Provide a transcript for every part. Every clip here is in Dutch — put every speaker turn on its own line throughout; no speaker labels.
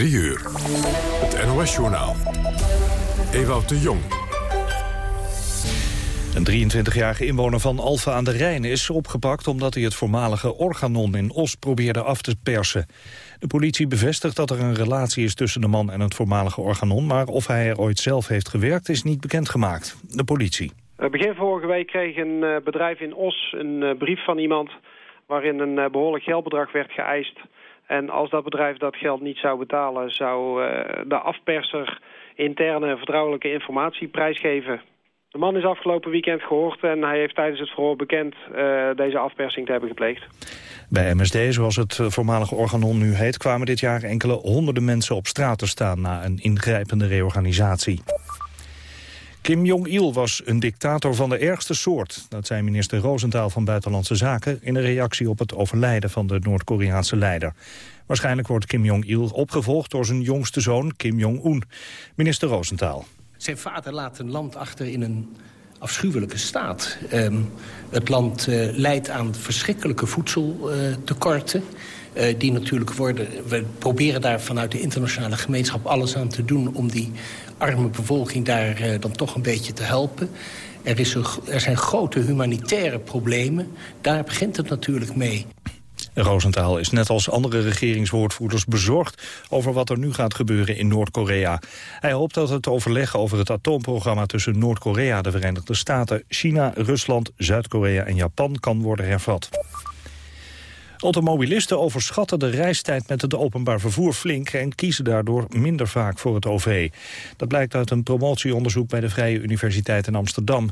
3 uur. Het NOS-journaal. Ewout de Jong.
Een 23-jarige inwoner van Alphen aan de Rijn is opgepakt... omdat hij het voormalige Organon in Os probeerde af te persen. De politie bevestigt dat er een relatie is tussen de man en het voormalige Organon... maar of hij er ooit zelf heeft gewerkt is niet bekendgemaakt. De politie.
Eh, begin vorige week kreeg een eh, bedrijf in Os een eh, brief van iemand... waarin een behoorlijk geldbedrag werd geëist... En als dat bedrijf dat geld niet zou betalen... zou de afperser interne vertrouwelijke informatie prijsgeven. De man is afgelopen weekend gehoord en hij heeft tijdens het verhoor bekend uh, deze afpersing te hebben gepleegd.
Bij MSD, zoals het voormalige organon nu heet, kwamen dit jaar enkele honderden mensen op straat te staan na een ingrijpende reorganisatie. Kim Jong-il was een dictator van de ergste soort. Dat zei minister Roosentaal van Buitenlandse Zaken... in een reactie op het overlijden van de Noord-Koreaanse leider. Waarschijnlijk wordt Kim Jong-il opgevolgd door zijn jongste zoon Kim Jong-un. Minister Roosentaal.
Zijn vader laat een land achter in een afschuwelijke staat. Um, het land uh, leidt aan verschrikkelijke voedseltekorten. Uh, die natuurlijk worden... We proberen daar vanuit de internationale gemeenschap alles aan te doen... om die arme bevolking daar uh, dan toch een beetje te helpen. Er, is er zijn grote humanitaire problemen. Daar begint het natuurlijk mee.
Roosentaal is net als andere regeringswoordvoerders bezorgd over wat er nu gaat gebeuren in Noord-Korea. Hij hoopt dat het overleg over het atoomprogramma tussen Noord-Korea, de Verenigde Staten, China, Rusland, Zuid-Korea en Japan kan worden hervat. Automobilisten overschatten de reistijd met het openbaar vervoer flink... en kiezen daardoor minder vaak voor het OV. Dat blijkt uit een promotieonderzoek bij de Vrije Universiteit in Amsterdam.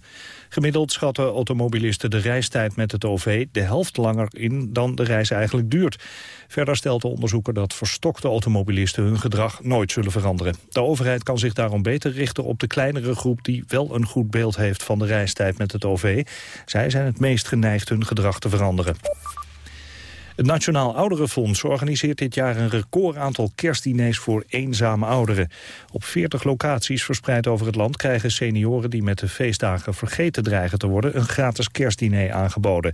Gemiddeld schatten automobilisten de reistijd met het OV... de helft langer in dan de reis eigenlijk duurt. Verder stelt de onderzoeker dat verstokte automobilisten... hun gedrag nooit zullen veranderen. De overheid kan zich daarom beter richten op de kleinere groep... die wel een goed beeld heeft van de reistijd met het OV. Zij zijn het meest geneigd hun gedrag te veranderen. Het Nationaal Ouderenfonds organiseert dit jaar een record aantal kerstdiners voor eenzame ouderen. Op 40 locaties verspreid over het land krijgen senioren die met de feestdagen vergeten dreigen te worden een gratis kerstdiner aangeboden.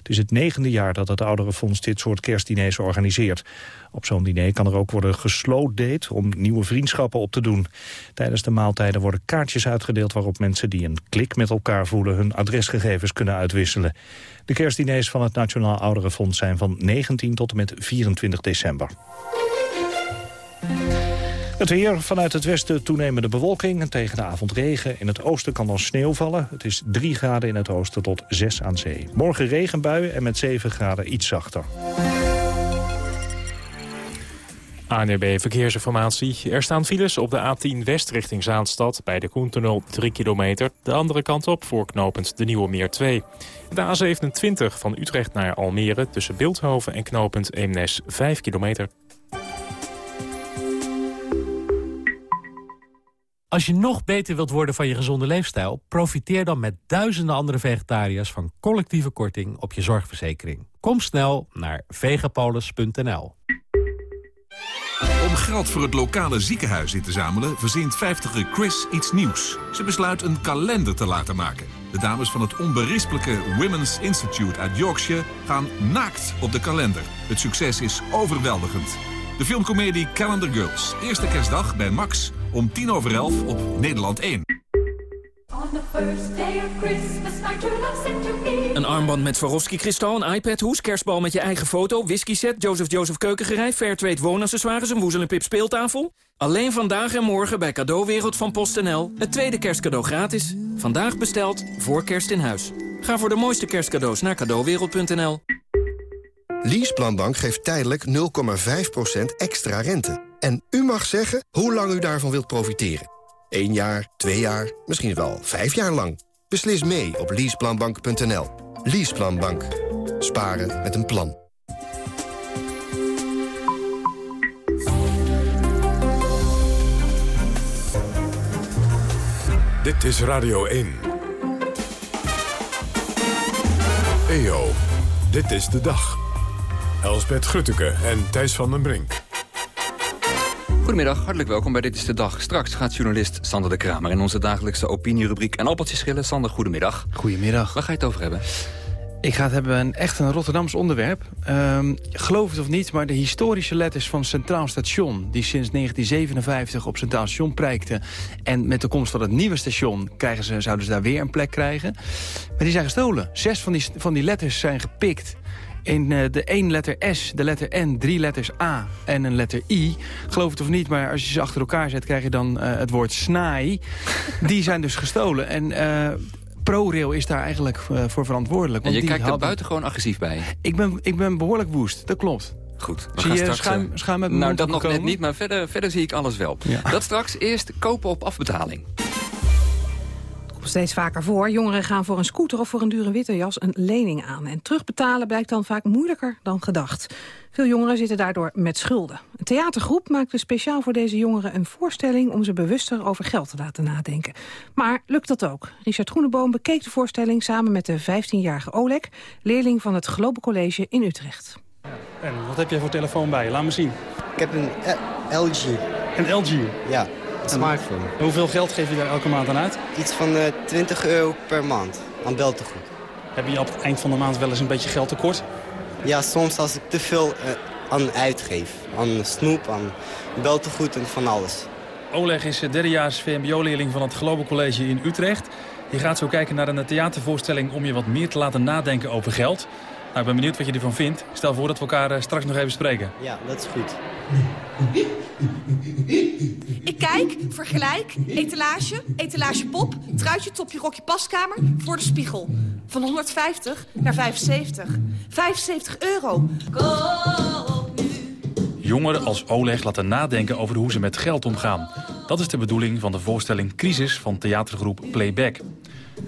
Het is het negende jaar dat het Ouderenfonds dit soort kerstdiners organiseert. Op zo'n diner kan er ook worden gesloot om nieuwe vriendschappen op te doen. Tijdens de maaltijden worden kaartjes uitgedeeld waarop mensen die een klik met elkaar voelen hun adresgegevens kunnen uitwisselen. De kerstdiners van het Nationaal Ouderenfonds zijn van 19 tot en met 24 december. Het weer vanuit het westen toenemende bewolking en tegen de avond regen. In het oosten kan dan sneeuw vallen. Het is 3 graden in het oosten tot 6 aan zee. Morgen regenbuien en met 7 graden iets zachter.
ANRB Verkeersinformatie. Er staan files op de A10 West richting Zaanstad... bij de Koentunnel 3 kilometer. De andere kant op voorknopend de Nieuwe Meer 2. De A27 van Utrecht naar Almere tussen Beeldhoven en knooppunt Eemnes 5 kilometer.
Als je nog beter wilt worden van je gezonde leefstijl... profiteer dan met duizenden andere vegetariërs... van collectieve korting op je zorgverzekering. Kom snel naar vegapolis.nl.
Om geld voor het lokale ziekenhuis in te zamelen... verzint 50 Chris iets nieuws. Ze besluit een kalender te laten maken. De dames van het onberispelijke Women's Institute uit Yorkshire... gaan naakt op de kalender. Het succes is overweldigend. De filmcomedie Calendar Girls. Eerste kerstdag bij Max om tien over elf op Nederland 1.
Een armband met Swarovski kristal, een iPad, hoes, kerstbal met je eigen foto... whisky set, Joseph Joseph keukengerij, Fairtrade woonaccessoires... een woezel en pip speeltafel. Alleen vandaag en morgen bij Cadeauwereld van PostNL. Het tweede kerstcadeau gratis. Vandaag besteld, voor kerst in huis. Ga voor de mooiste kerstcadeaus naar cadeauwereld.nl.
Leaseplanbank geeft tijdelijk 0,5% extra rente. En u mag zeggen hoe lang u daarvan wilt profiteren. 1 jaar, 2 jaar, misschien wel 5 jaar lang. Beslis mee op leaseplanbank.nl. Leaseplanbank. Sparen met een plan.
Dit is Radio 1. EO, dit is de dag. Elsbeth Grutteke en Thijs van den Brink.
Goedemiddag, hartelijk welkom bij Dit is de Dag. Straks gaat journalist Sander de Kramer in onze dagelijkse opinierubriek en appeltjes schillen. Sander, goedemiddag.
Goedemiddag.
Waar ga je het over hebben?
Ik ga het hebben een, echt een Rotterdams onderwerp. Um, geloof het of niet, maar de historische letters van Centraal Station... die sinds 1957 op Centraal Station prijkten... en met de komst van het nieuwe station krijgen ze, zouden ze daar weer een plek krijgen. Maar die zijn gestolen. Zes van die, van die letters zijn gepikt in uh, de één letter S, de letter N, drie letters A en een letter I. Geloof het of niet, maar als je ze achter elkaar zet... krijg je dan uh, het woord snaai. Die zijn dus gestolen. En uh, ProRail is daar eigenlijk voor verantwoordelijk.
Want
en
je kijkt
hadden...
er buitengewoon agressief bij.
Ik ben, ik ben behoorlijk woest, dat klopt.
Goed. We
zie
gaan
je
straks,
schuim, schuim met
Nou, dat nog
komen?
net niet, maar verder, verder zie ik alles wel.
Ja.
Dat straks eerst kopen op afbetaling.
Komt steeds vaker voor. Jongeren gaan voor een scooter of voor een dure witte jas een lening aan. En terugbetalen blijkt dan vaak moeilijker dan gedacht. Veel jongeren zitten daardoor met schulden. Een theatergroep maakte speciaal voor deze jongeren een voorstelling... om ze bewuster over geld te laten nadenken. Maar lukt dat ook? Richard Groeneboom bekeek de voorstelling samen met de 15-jarige Oleg... leerling van het Globe College in Utrecht.
En wat heb jij voor telefoon bij je? Laat me zien.
Ik heb een L LG.
Een LG?
Ja, smartphone.
En hoeveel geld geef je daar elke maand aan uit?
Iets van uh, 20 euro per maand aan beltegoed.
Heb je op het eind van de maand wel eens een beetje geld tekort?
Ja, soms als ik te veel uh, aan uitgeef. Aan snoep, aan beltegoed en van alles.
Oleg is derdejaars VMBO-leerling van het Global College in Utrecht. Je gaat zo kijken naar een theatervoorstelling om je wat meer te laten nadenken over geld. Nou, ik ben benieuwd wat je ervan vindt. Stel voor dat we elkaar uh, straks nog even spreken.
Ja, dat is goed.
Ik kijk, vergelijk, etalage, etalage pop, truitje, topje, rokje, paskamer, voor de spiegel. Van 150 naar 75. 75 euro. Koop nu.
Jongeren als Oleg laten nadenken over hoe ze met geld omgaan. Dat is de bedoeling van de voorstelling Crisis van theatergroep Playback.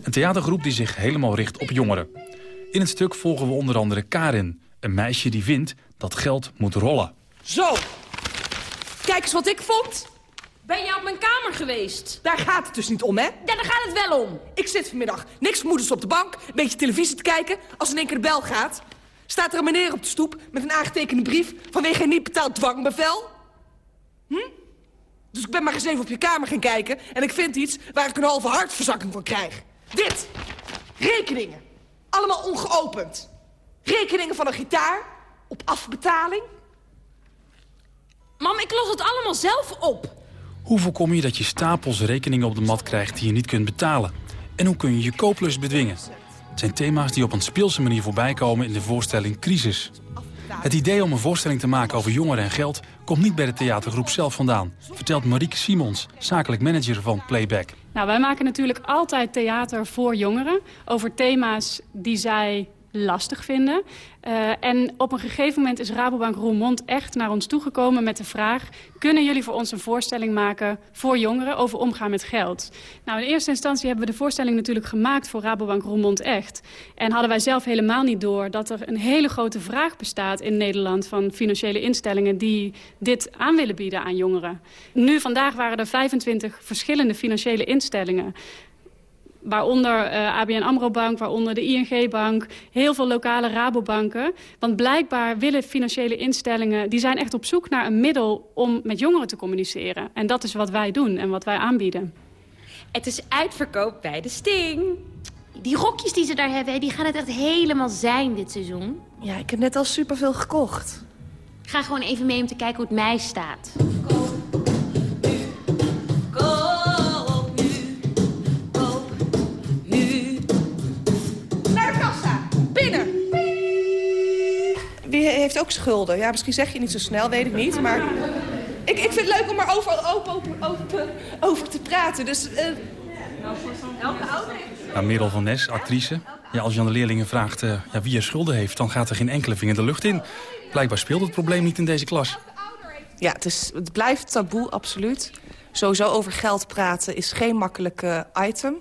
Een theatergroep die zich helemaal richt op jongeren. In het stuk volgen we onder andere Karin, een meisje die vindt dat geld moet rollen.
Zo, kijk eens wat ik vond.
Ben jij op mijn kamer geweest?
Daar gaat het dus niet om, hè?
Ja, daar gaat het wel om.
Ik zit vanmiddag niks moeders op de bank, een beetje televisie te kijken. Als in één keer de bel gaat, staat er een meneer op de stoep... met een aangetekende brief vanwege een niet betaald dwangbevel. Hm? Dus ik ben maar eens even op je kamer gaan kijken... en ik vind iets waar ik een halve hartverzakking van krijg. Dit. Rekeningen. Allemaal ongeopend. Rekeningen van een gitaar. Op afbetaling.
Mam, ik los het allemaal zelf op.
Hoe voorkom je dat je stapels rekeningen op de mat krijgt die je niet kunt betalen? En hoe kun je je kooplust bedwingen? Het zijn thema's die op een speelse manier voorbij komen in de voorstelling Crisis. Het idee om een voorstelling te maken over jongeren en geld... komt niet bij de theatergroep zelf vandaan, vertelt Marieke Simons, zakelijk manager van Playback.
Nou, wij maken natuurlijk altijd theater voor jongeren... over thema's die zij lastig vinden. Uh, en op een gegeven moment is Rabobank Roermond echt naar ons toegekomen met de vraag... kunnen jullie voor ons een voorstelling maken voor jongeren over omgaan met geld? Nou, in eerste instantie hebben we de voorstelling natuurlijk gemaakt voor Rabobank Roermond echt. En hadden wij zelf helemaal niet door dat er een hele grote vraag bestaat in Nederland... van financiële instellingen die dit aan willen bieden aan jongeren. Nu, vandaag waren er 25 verschillende financiële instellingen waaronder uh, ABN AMRO Bank, waaronder de ING Bank, heel veel lokale Rabobanken. Want blijkbaar willen financiële instellingen, die zijn echt op zoek naar een middel om met jongeren te communiceren. En dat is wat wij doen en wat wij aanbieden.
Het is uitverkoop bij de Sting. Die rokjes die ze daar hebben, die gaan het echt helemaal zijn dit seizoen.
Ja, ik heb net al superveel gekocht.
Ga gewoon even mee om te kijken hoe het mij staat.
Die heeft ook schulden. Ja, misschien zeg je niet zo snel, weet ik niet. Maar ik, ik vind het leuk om er over, open, open, open, over te praten. Dus... Uh... Elke ouder
nou, Merel van Nes, actrice. Ja, als je aan de leerlingen vraagt uh, ja, wie er schulden heeft... dan gaat er geen enkele vinger de lucht in. Blijkbaar speelt het probleem niet in deze klas.
Ja, het, is, het blijft taboe, absoluut. Sowieso over geld praten is geen makkelijke item.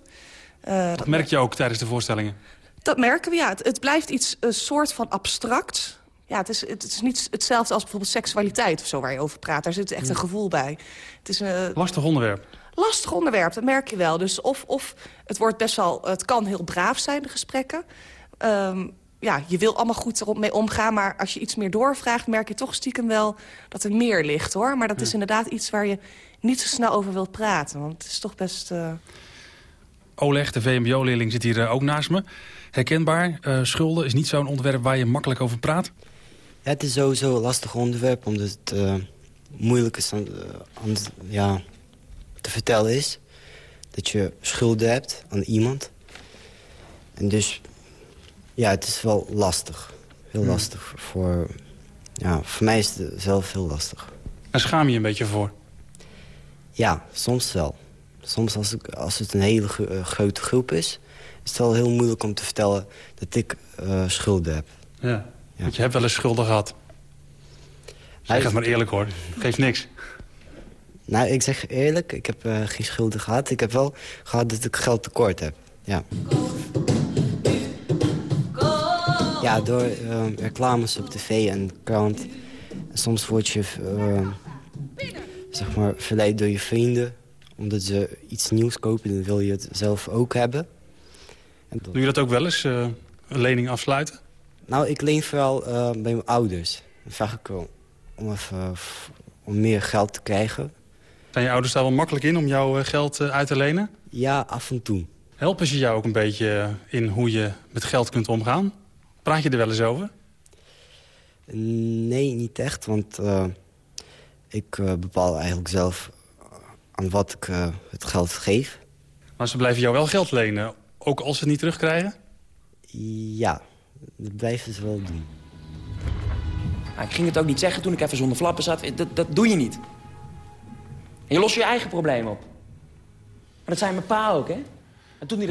Uh, dat merk je ook tijdens de voorstellingen?
Dat merken we, ja. Het, het blijft iets een soort van abstract. Ja, het is, het is niet hetzelfde als bijvoorbeeld seksualiteit of zo waar je over praat. Daar zit echt een gevoel bij. Het is een
lastig onderwerp.
Lastig onderwerp, dat merk je wel. Dus of, of het wordt best wel, het kan heel braaf zijn, de gesprekken. Um, ja, je wil allemaal goed ermee omgaan, maar als je iets meer doorvraagt... merk je toch stiekem wel dat er meer ligt, hoor. Maar dat ja. is inderdaad iets waar je niet zo snel over wilt praten. Want het is toch best... Uh...
Oleg, de VMBO-leerling, zit hier uh, ook naast me. Herkenbaar, uh, schulden is niet zo'n onderwerp waar je makkelijk over praat?
Het is sowieso een lastig onderwerp, omdat het uh, moeilijk is aan, aan, ja, te vertellen is. Dat je schulden hebt aan iemand. En dus, ja, het is wel lastig. Heel hmm. lastig. Voor, ja, voor mij is het zelf heel lastig.
En schaam je een beetje voor?
Ja, soms wel. Soms als, ik, als het een hele grote groep is... is het wel heel moeilijk om te vertellen dat ik uh, schulden heb.
Ja, want je hebt wel eens schulden gehad. Zeg het maar eerlijk hoor, geeft niks.
Nou, ik zeg eerlijk, ik heb uh, geen schulden gehad. Ik heb wel gehad dat ik geld tekort heb. Ja, ja door uh, reclames op tv en krant. Soms word je uh, zeg maar, verleid door je vrienden. Omdat ze iets nieuws kopen, dan wil je het zelf ook hebben.
En Doe je dat ook wel eens, een lening afsluiten?
Nou, ik leen vooral bij mijn ouders. Dan vraag ik wel om, even, om meer geld te krijgen.
Zijn je ouders daar wel makkelijk in om jouw geld uit te lenen?
Ja, af en toe.
Helpen ze jou ook een beetje in hoe je met geld kunt omgaan? Praat je er wel eens over?
Nee, niet echt, want uh, ik uh, bepaal eigenlijk zelf aan wat ik uh, het geld geef.
Maar ze blijven jou wel geld lenen, ook als ze het niet terugkrijgen?
Ja, dat blijven ze wel doen.
Nou, ik ging het ook niet zeggen toen ik even zonder flappen zat. Dat, dat doe je niet. En je lost je eigen probleem op. Maar dat zijn mijn pa ook, hè?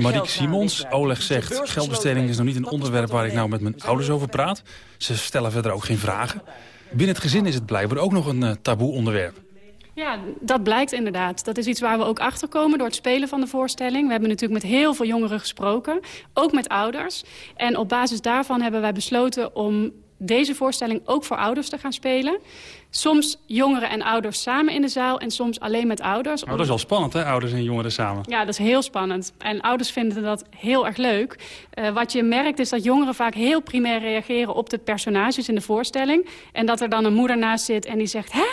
Marieke Simons, Oleg zegt... geldbesteding is nog niet een onderwerp waar ik nou met mijn ouders over praat. Ze stellen verder ook geen vragen. Binnen het gezin is het blijkbaar ook nog een uh, taboe onderwerp.
Ja, dat blijkt inderdaad. Dat is iets waar we ook achter komen door het spelen van de voorstelling. We hebben natuurlijk met heel veel jongeren gesproken, ook met ouders. En op basis daarvan hebben wij besloten om deze voorstelling ook voor ouders te gaan spelen. Soms jongeren en ouders samen in de zaal en soms alleen met ouders.
Oh, dat is wel spannend, hè? Ouders en jongeren samen.
Ja, dat is heel spannend. En ouders vinden dat heel erg leuk. Uh, wat je merkt is dat jongeren vaak heel primair reageren op de personages in de voorstelling. En dat er dan een moeder naast zit en die zegt... hè?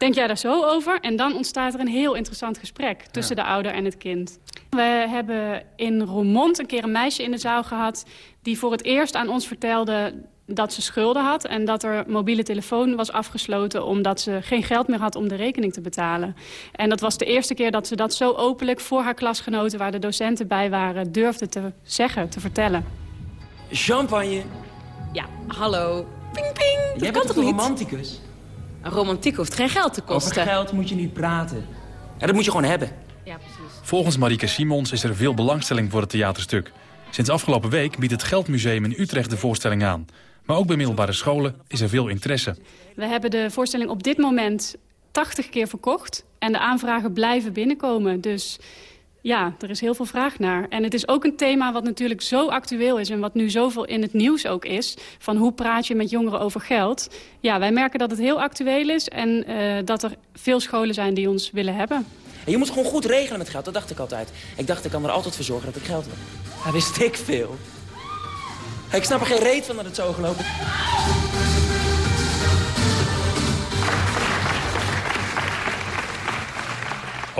Denk jij daar zo over? En dan ontstaat er een heel interessant gesprek tussen de ouder en het kind. We hebben in Roermond een keer een meisje in de zaal gehad... die voor het eerst aan ons vertelde dat ze schulden had en dat er mobiele telefoon was afgesloten... omdat ze geen geld meer had om de rekening te betalen. En dat was de eerste keer dat ze dat zo openlijk voor haar klasgenoten... waar de docenten bij waren, durfde te zeggen, te vertellen.
Champagne.
Ja, hallo. Ping, ping. Dat
Jij
kan
toch
niet?
een romanticus?
Een romantiek hoeft geen geld te kosten.
Over geld moet je niet praten. Ja, dat moet je gewoon hebben.
Ja, precies.
Volgens Marieke Simons is er veel belangstelling voor het theaterstuk. Sinds afgelopen week biedt het Geldmuseum in Utrecht de voorstelling aan. Maar ook bij middelbare scholen is er veel interesse.
We hebben de voorstelling op dit moment 80 keer verkocht. En de aanvragen blijven binnenkomen. Dus ja, er is heel veel vraag naar. En het is ook een thema wat natuurlijk zo actueel is... en wat nu zoveel in het nieuws ook is... van hoe praat je met jongeren over geld. Ja, wij merken dat het heel actueel is... en uh, dat er veel scholen zijn die ons willen hebben.
En je moet gewoon goed regelen met geld, dat dacht ik altijd. Ik dacht, ik kan er altijd voor zorgen dat ik geld heb. Hij wist ik veel. Ik snap er geen reet van dat het zo gelopen is.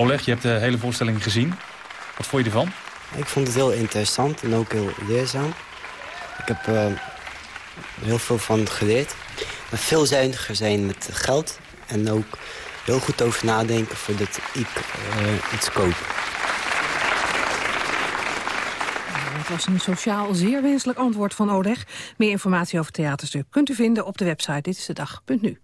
Oleg, je hebt de hele voorstelling gezien. Wat vond je ervan?
Ik vond het heel interessant en ook heel leerzaam. Ik heb uh, heel veel van geleerd. Veel zuiniger zijn met geld. En ook heel goed over nadenken voordat ik uh, iets koop.
Het was een sociaal zeer wenselijk antwoord van Oleg. Meer informatie over het theaterstuk kunt u vinden op de website Dit is de dag.nu.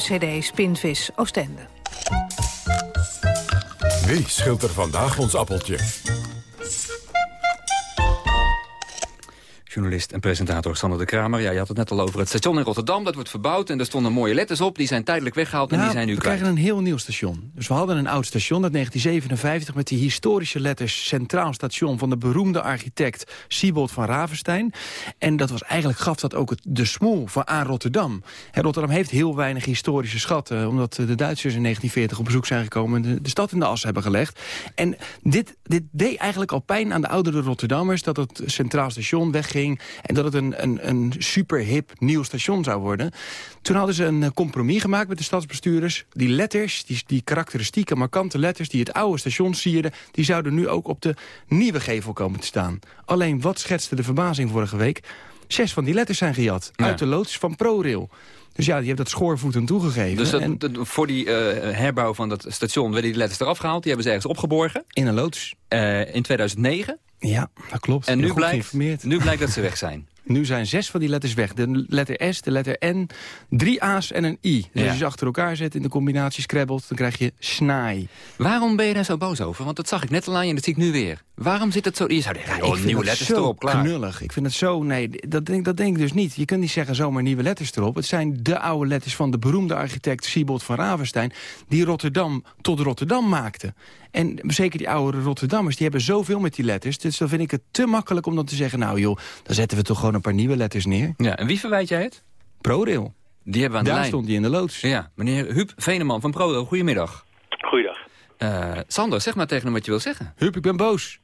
cd Spinvis Oostende.
Wie schilt er vandaag ons appeltje?
Journalist en presentator Sander de Kramer. Ja, je had het net al over het station in Rotterdam. Dat wordt verbouwd en er stonden mooie letters op. Die zijn tijdelijk weggehaald en
Nou,
die zijn nu
we
kwijt.
krijgen een heel nieuw station. Dus we hadden een oud station uit 1957... met die historische letters Centraal Station... van de beroemde architect Siebold van Ravenstein. En dat was eigenlijk gaf dat ook het, de smoel van aan Rotterdam. Rotterdam heeft heel weinig historische schatten... omdat de Duitsers in 1940 op bezoek zijn gekomen... en de, de stad in de as hebben gelegd. En dit, dit deed eigenlijk al pijn aan de oudere Rotterdammers... dat het Centraal Station wegging... en dat het een, een, een super hip nieuw station zou worden. Toen hadden ze een eh, compromis gemaakt met de stadsbestuurders. Die letters, die, die karakteristieke, markante letters... die het oude station sierden... die zouden nu ook op de nieuwe gevel komen te staan. Alleen, wat schetste de verbazing vorige week? Zes van die letters zijn gejat. Uit de loods van ProRail. Dus ja, die heeft dat schoorvoeten toegegeven.
Dus dat,
En
dat- voor die eh, herbouw van dat station werden die letters eraf gehaald. Die hebben ze ergens opgeborgen.
In een loods.
in 2009.
Ja, dat klopt.
En nu blijkt, nu blijkt dat ze weg zijn.
Nu zijn zes van die letters weg. De letter S, de letter N, drie A's en een I. Dus
Ja.
als je ze achter elkaar zet in de combinatie scrabbelt... dan krijg je snaai.
Waarom ben je daar zo boos over? Want dat zag ik net al aan je en dat zie ik nu weer. Waarom zit het zo... Je zou joh,
vind
nieuwe letters
zo
erop, klaar.
knullig. Ik vind het zo... Nee, dat denk, dat denk ik dus niet. Je kunt niet zeggen zomaar nieuwe letters erop. Het zijn de oude letters van de beroemde architect Siebold van Ravenstein... die Rotterdam tot Rotterdam maakte. En zeker die oude Rotterdammers, die hebben zoveel met die letters. Dus dan vind ik het te makkelijk om dan te zeggen... nou joh, dan zetten we toch gewoon een paar nieuwe letters neer.
Ja, en wie verwijt jij het?
ProRail.
Die hebben we aan de
Daar
lijn.
stond hij in de loods.
Ja, meneer Huub Veneman van ProRail, goedemiddag.
Goeiedag.
Eh, Sander, zeg maar tegen hem wat je wil zeggen.
Huub, ik ben boos.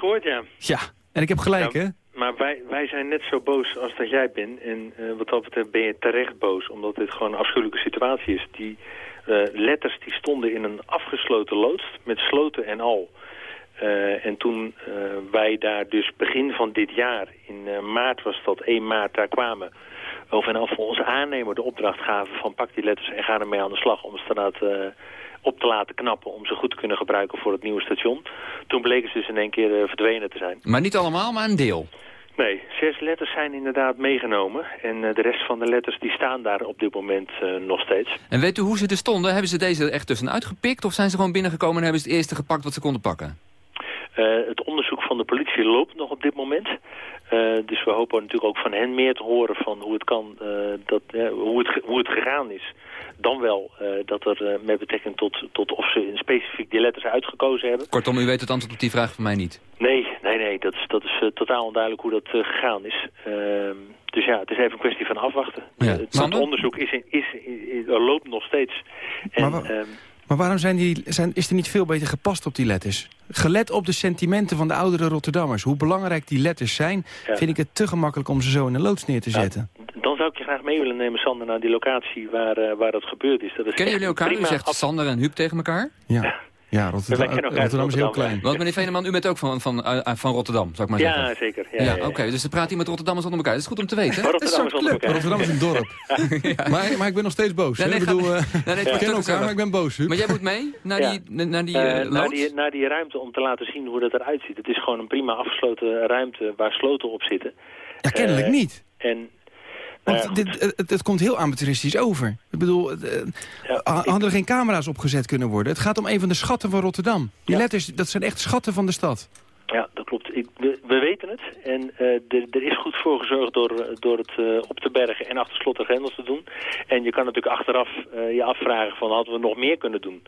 Gehoord, ja.
Ja, en ik heb gelijk,
Ja,
hè?
Maar wij, wij zijn net zo boos als dat jij bent. En eh, wat dat betreft ben je terecht boos. Omdat dit gewoon een afschuwelijke situatie is. Die eh, letters die stonden in een afgesloten loods. Met sloten en al. Eh, en toen wij daar dus begin van dit jaar, in maart was dat 1 maart, daar kwamen. Of en af onze aannemer de opdracht gaven van pak die letters en ga ermee aan de slag om ze inderdaad eh, op te laten knappen. Om ze goed te kunnen gebruiken voor het nieuwe station. Toen bleken ze dus in één keer eh, verdwenen te zijn.
Maar niet allemaal, maar een deel.
Nee, zes letters zijn inderdaad meegenomen. En eh, de rest van de letters die staan daar op dit moment eh, nog steeds.
En weet u hoe ze er stonden? Hebben ze deze er echt tussenuit gepikt? Of zijn ze gewoon binnengekomen en hebben ze het eerste gepakt wat ze konden pakken?
Het onderzoek van de politie loopt nog op dit moment. Dus we hopen natuurlijk ook van hen meer te horen van hoe het kan, dat, hoe, het, hoe het gegaan is. Dan wel eh, dat er eh, met betrekking tot, tot of ze specifiek die letters uitgekozen hebben.
Kortom, u weet het antwoord op die vraag van mij niet.
Nee, nee, nee, dat is, dat is eh, totaal onduidelijk hoe dat gegaan is. Ehm, dus ja, het is even een kwestie van afwachten.
Ja.
Het, onderzoek is in, is, in- er loopt nog steeds. En,
Maar wa-
ehm,
Maar waarom zijn die, zijn, is er niet veel beter gepast op die letters? Gelet op de sentimenten van de oudere Rotterdammers. Hoe belangrijk die letters zijn,
Ja.
vind ik het te gemakkelijk om ze zo in een loods neer te zetten.
Dan zou ik je graag mee willen nemen, Sander, naar die locatie waar, eh, waar dat gebeurd is. Dat is
Kennen jullie elkaar? U zegt Sander en Huub tegen elkaar?
Ja, ja Rotterdam,
elkaar
Rotterdam is heel
Rotterdam,
klein.
Want meneer Veneman, u bent ook van, van, eh, eh, van Rotterdam, zou ik maar
Ja,
zeggen.
zeker. Ja,
Ja,
ja, ja.
oké, dus er praat iemand Rotterdammers onder elkaar. Dat is goed om te weten.
Maar Rotterdam is onder elkaar.
Rotterdam is een dorp. maar, maar ik ben nog steeds boos.
Nee,
ik bedoel, eh,
nee,
kennen elkaar, maar ik ben boos. Huub.
Maar jij moet mee naar
Ja.
die, naar die
naar, die, naar die ruimte om te laten zien hoe dat eruit ziet. Het is gewoon een prima afgesloten ruimte waar sloten op zitten.
Ja, kennelijk niet.
En
Want dit, het, het komt heel amateuristisch over. Ik bedoel, eh, ha- hadden er geen camera's opgezet kunnen worden? Het gaat om een van de schatten van Rotterdam. Die letters, dat zijn echt schatten van de stad.
Ja, dat klopt. Ik, we, we weten het. En eh, er- is goed voor gezorgd door, eh, door het eh, op te bergen en achter slot en grendels te doen. En je kan natuurlijk achteraf eh, je afvragen van hadden we nog meer kunnen doen.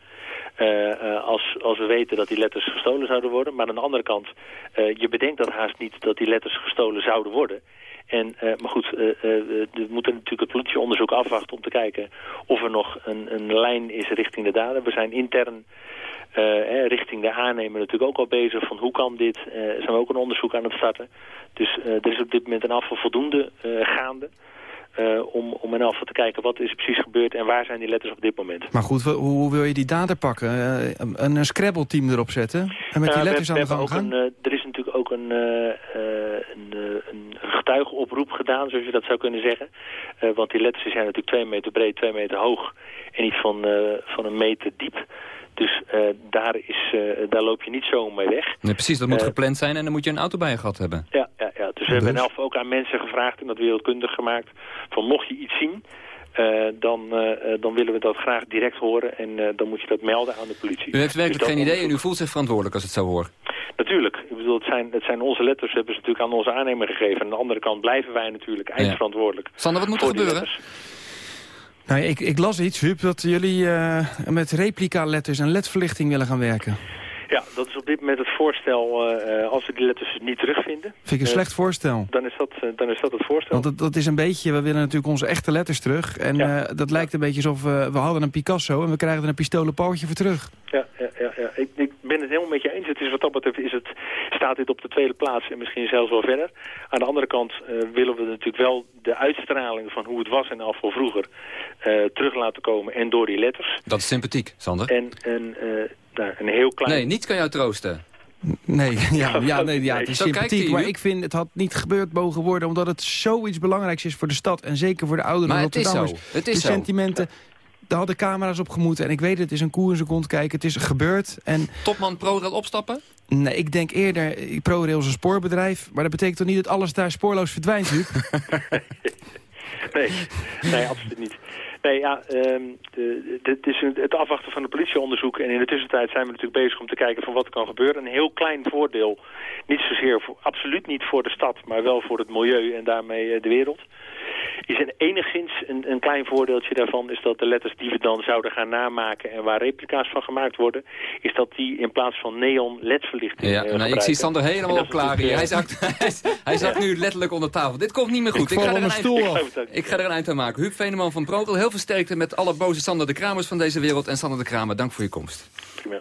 eh, eh, als, als we weten dat die letters gestolen zouden worden. Maar aan de andere kant, eh, je bedenkt dat haast niet dat die letters gestolen zouden worden. En, eh, maar goed, eh, eh, we moeten natuurlijk het politieonderzoek afwachten om te kijken of er nog een, een lijn is richting de dader. We zijn intern eh, hè, richting de aannemer natuurlijk ook al bezig van hoe kan dit. Zijn we ook een onderzoek aan het starten. Dus er is op dit moment een afval voldoende gaande. om, om in afval te kijken wat is er precies gebeurd en waar zijn die letters op dit moment.
Maar goed, hoe, wil je die dader pakken? Een, een Scrabble-team erop zetten? En met die
we
letters aan de gang gaan?
een, er is natuurlijk ook een, een, een getuigenoproep gedaan, zoals je dat zou kunnen zeggen. Eh, want die letters zijn natuurlijk twee meter breed, twee meter hoog en iets van, eh, van een meter diep. Dus eh, daar, is, daar loop je niet zo mee weg.
Nee, precies, dat moet gepland zijn en dan moet je een auto bij je gehad hebben.
Ja, ja, ja. dus we hebben zelf ook aan mensen gevraagd en dat wereldkundig gemaakt. Van mocht je iets zien, eh, dan, eh, eh, dan willen we dat graag direct horen. En eh, dan moet je dat melden aan de politie.
U heeft werkelijk
Dus
geen idee en u voelt zich verantwoordelijk als het zo hoort.
Natuurlijk. Ik bedoel, het zijn, het zijn onze letters, hebben ze natuurlijk aan onze aannemer gegeven. Aan de andere kant blijven wij natuurlijk eindverantwoordelijk.
Sander, wat moet er gebeuren?
letters.
Nou, ik, ik las iets, Huub, dat jullie eh, met replica-letters en ledverlichting willen gaan werken.
Ja, dat is op dit moment het voorstel. eh, eh, als we die letters niet terugvinden...
Vind ik een
eh,
slecht voorstel.
Dan is, dat, dan is dat het voorstel.
Want dat, dat is een beetje, we willen natuurlijk onze echte letters terug. En dat lijkt een beetje alsof we, we hadden een Picasso en we krijgen er een pistolenpootje voor terug.
Ja, ja, ja, ja. Ik, ik ben het helemaal met je eens. Is wat dat betreft is het, staat dit op de tweede plaats en misschien zelfs wel verder. Aan de andere kant eh, willen we natuurlijk wel de uitstraling van hoe het was in afval vroeger eh, terug laten komen en door die letters.
Dat is sympathiek, Sander.
En, en eh, nou, een heel klein...
Nee, niets kan jou troosten.
Nee, ja, ja, nee, ja het is sympathiek. Maar ik vind het had niet gebeurd mogen worden... omdat het zoiets belangrijks is voor de stad. En zeker voor de oudere
Maar het is zo. Het is
de
zo.
sentimenten, daar hadden camera's op gemoeten. En ik weet het, het is een koe in zijn kont kijken. Het is gebeurd. En
Topman ProRail opstappen?
nee, ik denk eerder, ProRail is een spoorbedrijf. Maar dat betekent toch niet dat alles daar spoorloos verdwijnt, Huub?
Nee, nee, absoluut niet. Nee, ja, ehm, de, de- het is een- het afwachten van het politieonderzoek. En in de tussentijd zijn we natuurlijk bezig om te kijken van wat er kan gebeuren. Een heel klein voordeel, niet zozeer, voor, absoluut niet voor de stad, maar wel voor het milieu en daarmee eh, de wereld. Is een enigszins een, een klein voordeeltje daarvan is dat de letters die we dan zouden gaan namaken en waar replica's van gemaakt worden, is dat die in plaats van neon ledverlichting
Ja,
eh,
nou, ik zie. Sander helemaal klaar hier. Hij zakt, hij, is- hij zakt nu letterlijk onder tafel. Dit komt niet meer goed.
Ik
ga er een eind- ik ga- Ik ga er een eind aan maken. Huub Veneman van ProRail, heel versterkte met alle boze Sander de Kramers van deze wereld. En Sander de Kramer, dank voor je komst.
Prima.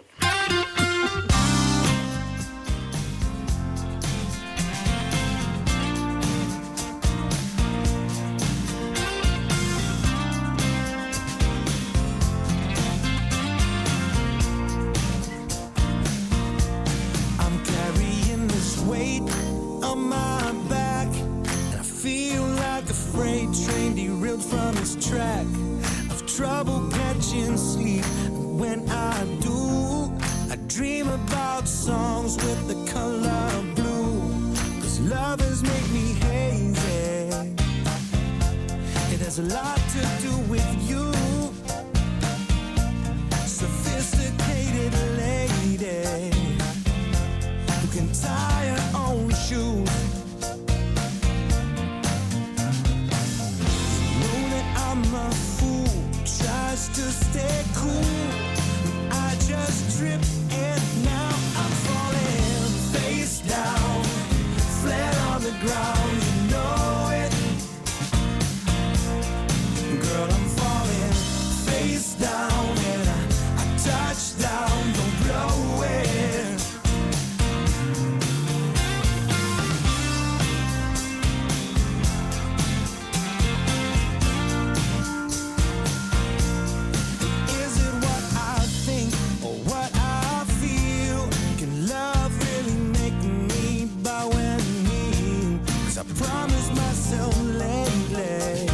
Myself lately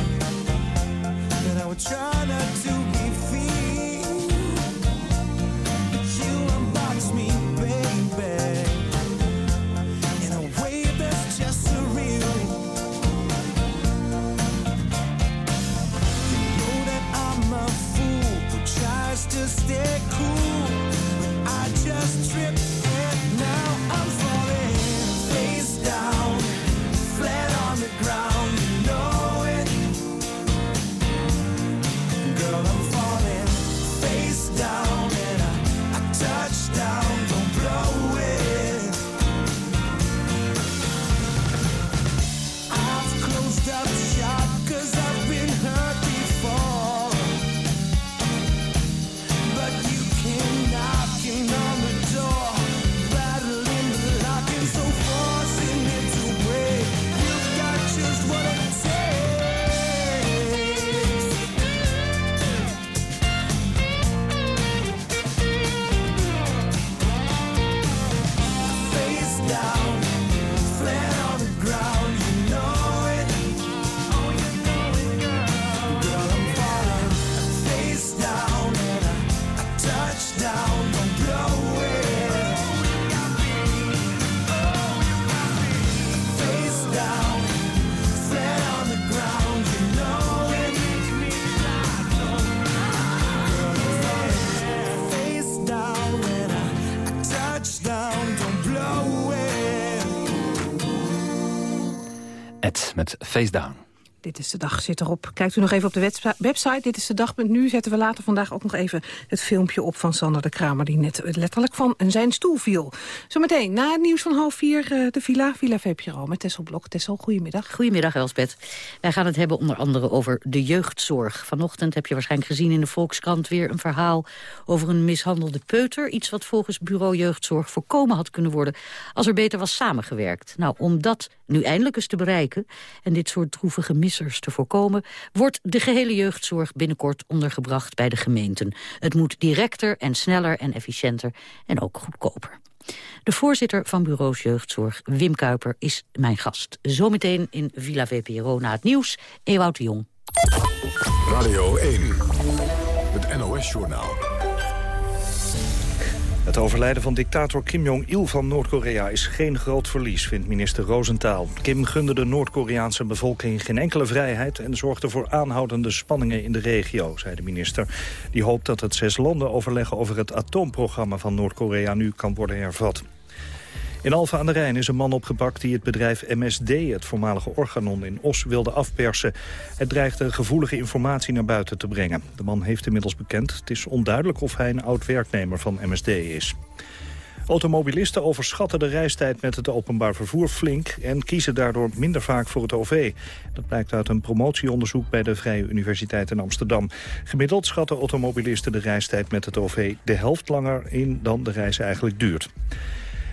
that I would try not to feel. You unbox me, baby, in a way that's just surreal. You know that I'm a fool who tries to stay Face Down.
Dit is de dag zit erop. Kijkt u nog even op de website. Dit is de dag.nu. Zetten we later vandaag ook nog even het filmpje op van Sander de Kramer... die net letterlijk van zijn stoel viel. Zometeen, na het nieuws van half vier, eh, de Villa, Villa VPRO met Tessel Blok. Tessel, goedemiddag.
Goedemiddag, Elspet. Wij gaan het hebben onder andere over de jeugdzorg. Vanochtend heb je waarschijnlijk gezien in de Volkskrant weer een verhaal over een mishandelde peuter. Iets wat volgens bureau jeugdzorg voorkomen had kunnen worden als er beter was samengewerkt. Nou, om dat nu eindelijk eens te bereiken en dit soort droevige te voorkomen, wordt de gehele jeugdzorg binnenkort ondergebracht bij de gemeenten. Het moet directer en sneller en efficiënter en ook goedkoper. De voorzitter van bureaus jeugdzorg, Wim Kuiper, is mijn gast. Zometeen in Villa VPRO na het nieuws, Ewout de Jong.
Radio 1, het NOS-journaal.
Het overlijden van dictator Kim Jong-il van Noord-Korea is geen groot verlies, vindt minister Rosenthal. Kim gunde de Noord-Koreaanse bevolking geen enkele vrijheid... en zorgde voor aanhoudende spanningen in de regio, zei de minister. Die hoopt dat het zes landen overleggen over het atoomprogramma van Noord-Korea nu kan worden hervat. In Alphen aan de Rijn is een man opgepakt die het bedrijf MSD, het voormalige Organon in Os, wilde afpersen. Het dreigde gevoelige informatie naar buiten te brengen. De man heeft inmiddels bekend. Het is onduidelijk of hij een oud-werknemer van MSD is. Automobilisten overschatten de reistijd met het openbaar vervoer flink... en kiezen daardoor minder vaak voor het OV. Dat blijkt uit een promotieonderzoek bij de Vrije Universiteit in Amsterdam. Gemiddeld schatten automobilisten de reistijd met het OV de helft langer in dan de reis eigenlijk duurt.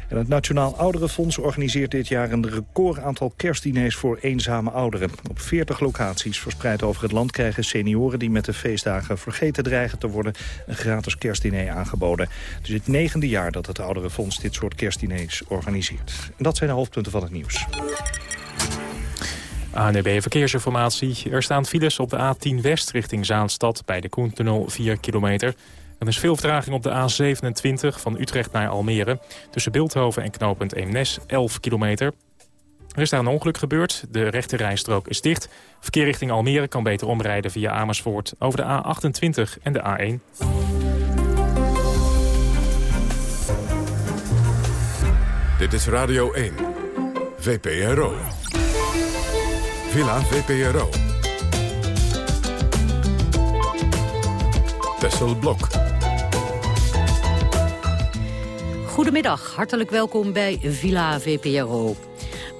Het Nationaal Ouderenfonds organiseert dit jaar een record aantal kerstdiners voor eenzame ouderen. Op 40 locaties verspreid over het land krijgen senioren die met de feestdagen vergeten dreigen te worden een gratis kerstdiner aangeboden. Het is het negende jaar dat het Ouderenfonds dit soort kerstdiners organiseert. En dat zijn de hoofdpunten van het nieuws.
ANB Verkeersinformatie. Er staan files op de A10 West richting Zaanstad bij de Koentunnel 4 kilometer. Er is veel vertraging op de A27 van Utrecht naar Almere. Tussen Beeldhoven en knooppunt Eemnes 11 kilometer. Er is daar een ongeluk gebeurd. De rechte rijstrook is dicht. Verkeer richting Almere kan beter omrijden via Amersfoort over de A28 en de A1.
Dit is Radio 1. VPRO. Villa VPRO. Tessel Blok.
Goedemiddag, hartelijk welkom bij Villa VPRO.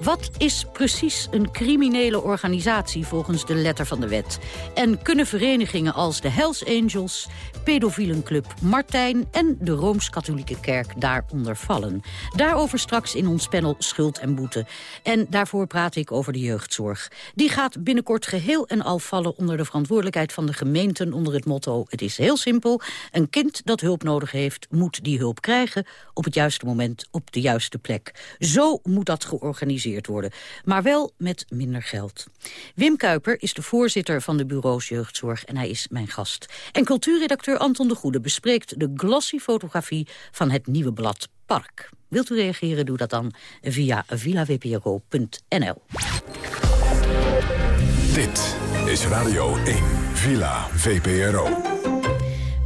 Wat is precies een criminele organisatie volgens de letter van de wet? En kunnen verenigingen als de Hells Angels, pedofielenclub Martijn... en de Rooms-Katholieke Kerk daaronder vallen? Daarover straks in ons panel Schuld en Boete. En daarvoor praat ik over de jeugdzorg. Die gaat binnenkort geheel en al vallen onder de verantwoordelijkheid van de gemeenten... onder het motto, het is heel simpel, een kind dat hulp nodig heeft... moet die hulp krijgen op het juiste moment op de juiste plek. Zo moet dat georganiseerd worden. Maar wel met minder geld. Wim Kuiper is de voorzitter van de bureaus jeugdzorg en hij is mijn gast. En cultuurredacteur Anton de Goede bespreekt de glossy fotografie van het nieuwe blad Park. Wilt u reageren, doe dat dan via villawpro.nl.
Dit is Radio 1, Villa VPRO.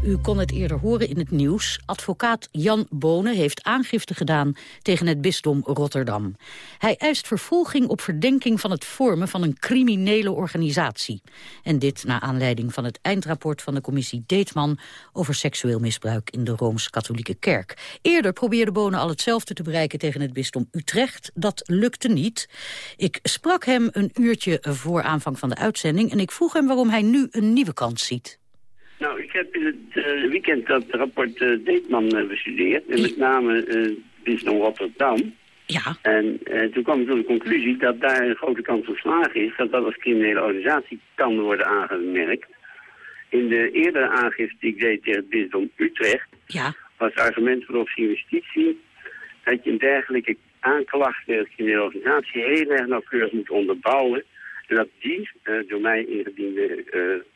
U kon het eerder horen in het nieuws. Advocaat Jan Bonen heeft aangifte gedaan tegen het bisdom Rotterdam. Hij eist vervolging op verdenking van het vormen van een criminele organisatie. En dit naar aanleiding van het eindrapport van de commissie Deetman... over seksueel misbruik in de Rooms-Katholieke Kerk. Eerder probeerde Bonen al hetzelfde te bereiken tegen het bisdom Utrecht. Dat lukte niet. Ik sprak hem een uurtje voor aanvang van de uitzending... en ik vroeg hem waarom hij nu een nieuwe kans ziet.
Ik heb in het uh, weekend dat rapport uh, Deetman uh, bestudeerd. En met name uh, bisdom Rotterdam.
Ja.
En toen kwam ik tot de conclusie dat daar een grote kans van slagen is... dat dat als criminele organisatie kan worden aangemerkt. In de eerdere aangifte die ik deed tegen het bisdom Utrecht...
Ja.
was het argument van de officier justitie... dat je een dergelijke aanklacht tegen de criminele organisatie... heel erg nauwkeurig moet onderbouwen... en dat die door mij ingediende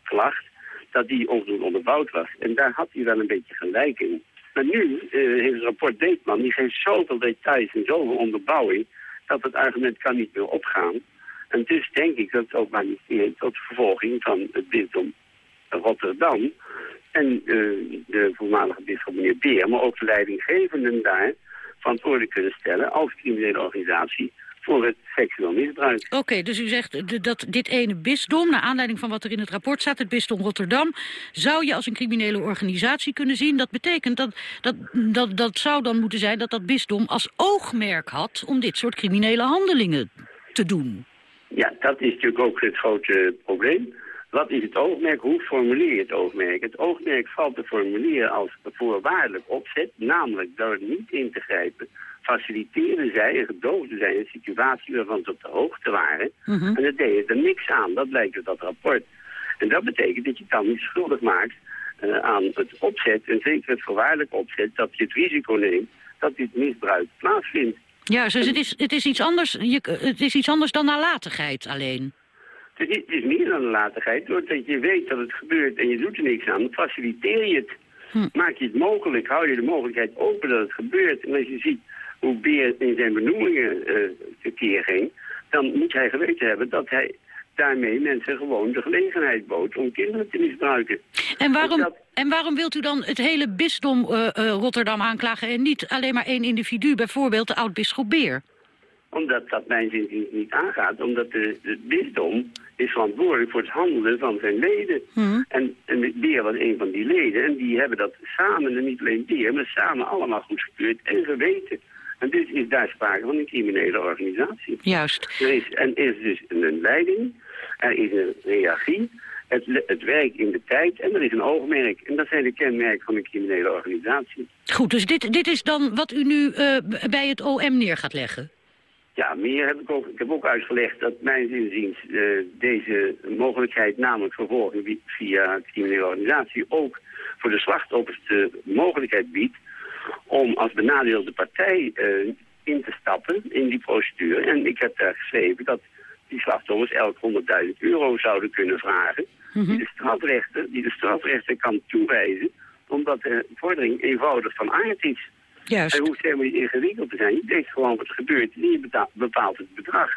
klacht dat die onvoldoende onderbouwd was. En daar had hij wel een beetje gelijk in. Maar nu uh, heeft het rapport Deetman, die geeft zoveel details en zoveel onderbouwing... dat het argument kan niet meer opgaan. En dus denk ik dat het ook manifesteert tot vervolging van het bisdom Rotterdam... en uh, de voormalige bisschop meneer Beer, maar ook de leidinggevenden daar... verantwoordelijk kunnen stellen als criminele organisatie voor het seksueel misbruik.
Oké, dus u zegt dat dit ene bisdom, naar aanleiding van wat er in het rapport staat, het bisdom Rotterdam, zou je als een criminele organisatie kunnen zien. Dat betekent dat, dat, dat, dat zou dan moeten zijn dat dat bisdom als oogmerk had om dit soort criminele handelingen te doen.
Ja, dat is natuurlijk ook het grote probleem. Wat is het oogmerk? Hoe formuleer je het oogmerk? Het oogmerk valt te formuleren als voorwaardelijk opzet, namelijk door niet in te grijpen faciliteren zij en gedoogden zij een situatie waarvan ze op de hoogte waren.
Mhm.
En dat deden er niks aan. Dat blijkt uit dat rapport. En dat betekent dat je dan niet schuldig maakt uh, aan het opzet, en zeker het voorwaardelijk opzet, dat je het risico neemt dat dit misbruik plaatsvindt.
Ja, dus het is, het is, iets, anders, je, het is iets anders dan nalatigheid alleen.
Het is, het is meer dan nalatigheid, doordat je weet dat het gebeurt en je doet er niks aan, dan faciliteer je het.
Hm.
Maak je het mogelijk, hou je de mogelijkheid open dat het gebeurt. En als je ziet hoe Beer in zijn benoemingen uh, tekeer ging... dan moet hij geweten hebben dat hij daarmee mensen gewoon de gelegenheid bood om kinderen te misbruiken.
En waarom, en waarom wilt u dan het hele bisdom uh, uh, Rotterdam aanklagen... en niet alleen maar één individu, bijvoorbeeld de oud-bisschop Beer?
Omdat dat mijn zin niet aangaat. Omdat de, de bisdom is verantwoordelijk voor het handelen van zijn leden.
Hmm.
En, en Beer was een van die leden. En die hebben dat samen, en niet alleen Beer, maar samen allemaal goedgekeurd en geweten. En dus is daar sprake van een criminele organisatie.
Juist.
Er is, en is dus een leiding, er is een reagie, het, het werk in de tijd en er is een oogmerk. En dat zijn de kenmerken van een criminele organisatie.
Goed, dus dit, dit is dan wat u nu uh, bij het OM neer gaat leggen?
Ja, meer heb ik ook. Ik heb ook uitgelegd dat mijn zinziens uh, deze mogelijkheid, namelijk vervolging via criminele organisatie, ook voor de slachtoffers de mogelijkheid biedt om als benadeelde partij uh, in te stappen in die procedure. En ik heb daar geschreven dat die slachtoffers elk 100.000 euro zouden kunnen vragen...
Mhm.
die, de strafrechter, die de strafrechter kan toewijzen... omdat de vordering eenvoudig van aard is.
Juist.
Hij hoeft helemaal niet ingewikkeld te zijn. Je weet gewoon wat er gebeurt en je bepaalt het bedrag.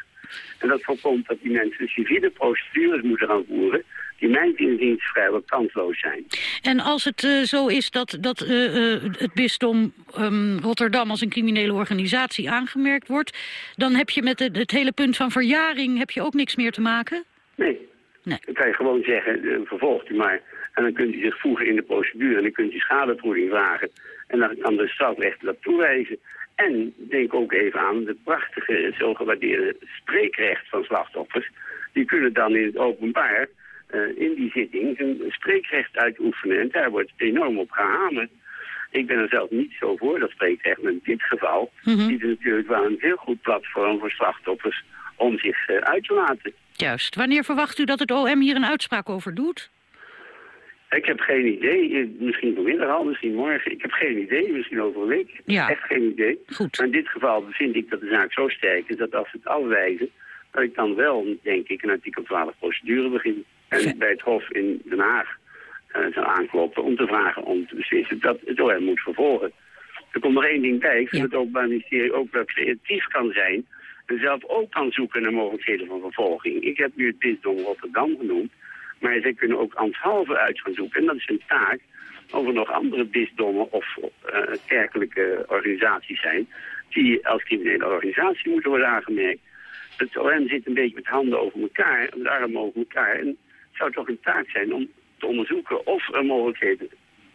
En dat voorkomt dat die mensen civiele procedures moeten gaan voeren... die mijn inziens vrijwel kansloos zijn.
En als het eh, zo is dat, dat eh, eh, het bisdom ehm, Rotterdam als een criminele organisatie aangemerkt wordt... dan heb je met het, het hele punt van verjaring heb je ook niks meer te maken?
Nee.
Nee.
Dan kan je gewoon zeggen, vervolgt u maar. En dan kunt u zich voegen in de procedure en dan kunt u schadevergoeding vragen. En dan kan de strafrechter dat toewijzen. En denk ook even aan de prachtige, zo gewaardeerde spreekrecht van slachtoffers. Die kunnen dan in het openbaar, eh, in die zitting, hun spreekrecht uitoefenen. En daar wordt enorm op gehamerd. Ik ben er zelf niet zo voor, dat spreekrecht. Maar in dit geval
Mhm.
is het natuurlijk wel een heel goed platform voor slachtoffers om zich eh, uit te laten.
Juist. Wanneer verwacht u dat het OM hier een uitspraak over doet?
Ik heb geen idee. Eh, Misschien vanmiddag al, misschien morgen. Ik heb geen idee. Misschien over een week.
Ja.
Echt geen idee.
Goed.
Maar in dit geval vind ik dat de zaak zo sterk is dat als ze het afwijzen... dat ik dan wel, denk ik, een artikel 12 procedure begin. En bij het Hof in Den Haag eh, zal aankloppen om te vragen om te beslissen dat het OM moet vervolgen. Er komt nog één ding bij. Ik vind dat het Openbaar Ministerie ook wel creatief kan zijn... en zelf ook kan zoeken naar mogelijkheden van vervolging. Ik heb nu het bisdom Rotterdam genoemd... Maar zij kunnen ook ambtshalve uit gaan zoeken. En dat is een taak of er nog andere bisdommen of eh, kerkelijke organisaties zijn... die als criminele organisatie moeten worden aangemerkt. Het OM zit een beetje met handen over elkaar, met armen over elkaar. En zou toch een taak zijn om te onderzoeken of er mogelijkheden,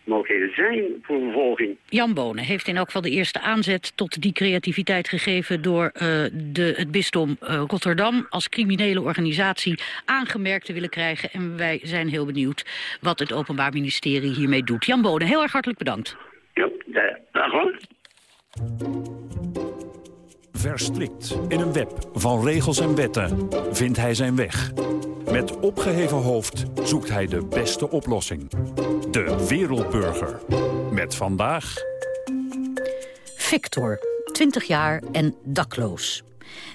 mogelijkheden zijn voor vervolging.
Jan Bonen heeft in elk geval de eerste aanzet tot die creativiteit gegeven... door eh, de, het bisdom eh, Rotterdam als criminele organisatie aangemerkt te willen krijgen. En wij zijn heel benieuwd wat het Openbaar Ministerie hiermee doet. Jan Bonen, heel erg hartelijk bedankt.
Ja, daar, daar gewoon.
Verstrikt in een web van regels en wetten vindt hij zijn weg. Met opgeheven hoofd zoekt hij de beste oplossing. De wereldburger. Met vandaag...
Victor, 20 jaar en dakloos.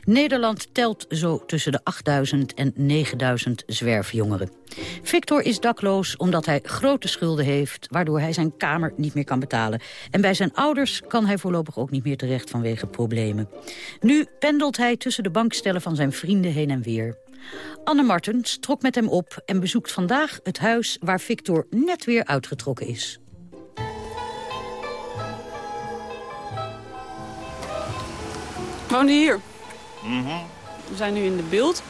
Nederland telt zo tussen de 8000 en 9000 zwerfjongeren. Victor is dakloos omdat hij grote schulden heeft... waardoor hij zijn kamer niet meer kan betalen. En bij zijn ouders kan hij voorlopig ook niet meer terecht vanwege problemen. Nu pendelt hij tussen de bankstellen van zijn vrienden heen en weer. Anne Martens trok met hem op en bezoekt vandaag het huis... waar Victor net weer uitgetrokken is.
Woon je hier? We zijn nu in de beeld.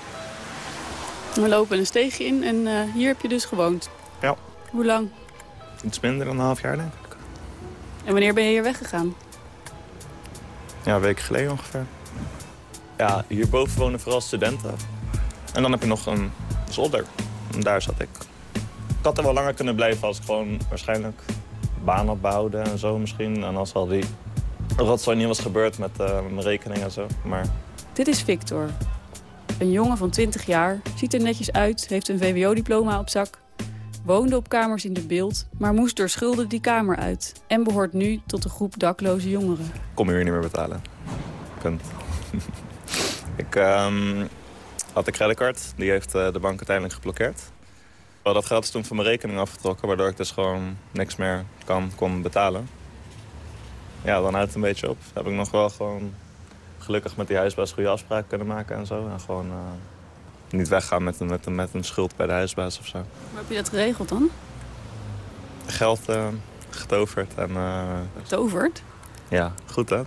We lopen een steegje in en eh, hier heb je dus gewoond.
Ja,
Hoe lang?
iets minder dan een half jaar denk ik.
En wanneer ben je hier weggegaan?
Ja, een week geleden ongeveer. Ja, hierboven wonen vooral studenten. En dan heb je nog een zolder. En daar zat ik. Ik had er wel langer kunnen blijven als ik gewoon waarschijnlijk baan had behouden en zo misschien. En als al die rotzooi niet was gebeurd met eh, mijn rekening en zo. Maar
Dit is Victor. Een jongen van 20 jaar, ziet er netjes uit, heeft een VWO-diploma op zak. Woonde op kamers in de beeld, maar moest door schulden die kamer uit. En behoort nu tot de groep dakloze jongeren.
mijn huur niet meer betalen. Punt. ik ehm, had een creditcard. Die heeft eh, de bank uiteindelijk geblokkeerd. Wel, dat geld is toen van mijn rekening afgetrokken, waardoor ik dus gewoon niks meer kan, kon betalen. Ja, dan houdt het een beetje op. Heb ik nog wel gewoon gelukkig met die huisbaas goede afspraken kunnen maken en zo. En gewoon eh, niet weggaan met een, met, een, met een schuld bij de huisbaas of zo.
Hoe heb je dat geregeld dan?
Geld eh, getoverd en... eh,
Toverd?
ja, goed hè.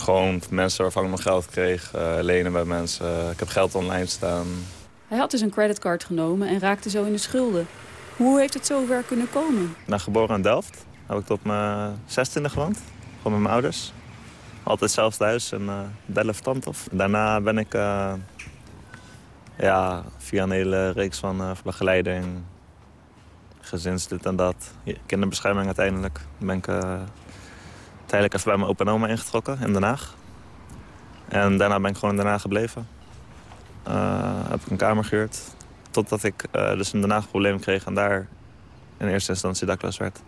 Gewoon mensen waarvan ik nog geld kreeg, eh, lenen bij mensen. ik heb geld online staan.
Hij had dus een creditcard genomen en raakte zo in de schulden. Hoe heeft het zover kunnen komen?
Ik ben geboren in Delft. Heb ik tot mijn zestiende gewoond. Gewoon met mijn ouders. Altijd hetzelfde huis in uh, Delft-Tanthof. Daarna ben ik eh, ja, via een hele reeks van eh, begeleiding, gezins dit en dat, kinderbescherming uiteindelijk, ben ik eh, tijdelijk even bij mijn opa en oma ingetrokken in Den Haag. En daarna ben ik gewoon in Den Haag gebleven. Eh, heb ik een kamer gehuurd. Totdat ik eh, dus in Den Haag problemen kreeg en daar in eerste instantie dakloos werd.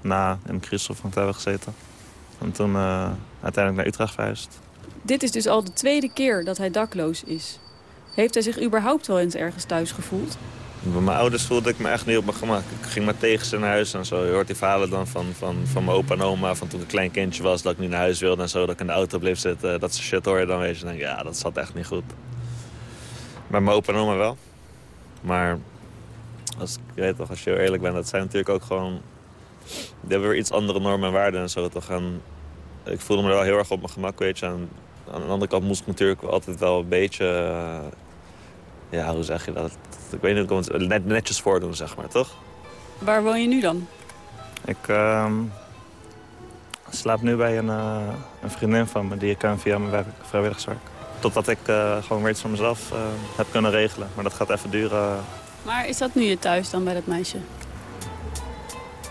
Na in de crisisopvang te hebben gezeten. En toen eh, uiteindelijk naar Utrecht verhuisd.
Dit is dus al de tweede keer dat hij dakloos is. Heeft hij zich überhaupt wel eens ergens thuis gevoeld?
Bij mijn ouders voelde ik me echt niet op mijn gemak. Ik ging maar tegen ze naar huis en zo. Je hoort die verhalen dan van, van, van mijn opa en oma. Van toen ik een klein kindje was, dat ik niet naar huis wilde en zo. Dat ik in de auto bleef zitten. Dat ze shit hoor je dan, weet je. Denk ja, dat zat echt niet goed. Bij mijn opa en oma wel. Maar als, ik weet toch, als je heel eerlijk bent, dat zijn natuurlijk ook gewoon... Die hebben weer iets andere normen en waarden en zo toch. En ik voelde me wel heel erg op mijn gemak, weet je. En aan de andere kant moest ik natuurlijk altijd wel een beetje... eh, ja, hoe zeg je dat? Ik weet niet, hoe ik het net, netjes voordoen, zeg maar, toch?
Waar woon je nu dan?
Ik ehm, slaap nu bij een, eh, een vriendin van me die ik ken via mijn werk, vrijwilligerswerk. Totdat ik eh, gewoon weer iets voor mezelf eh, heb kunnen regelen. Maar dat gaat even duren.
Maar is dat nu je thuis dan bij dat meisje?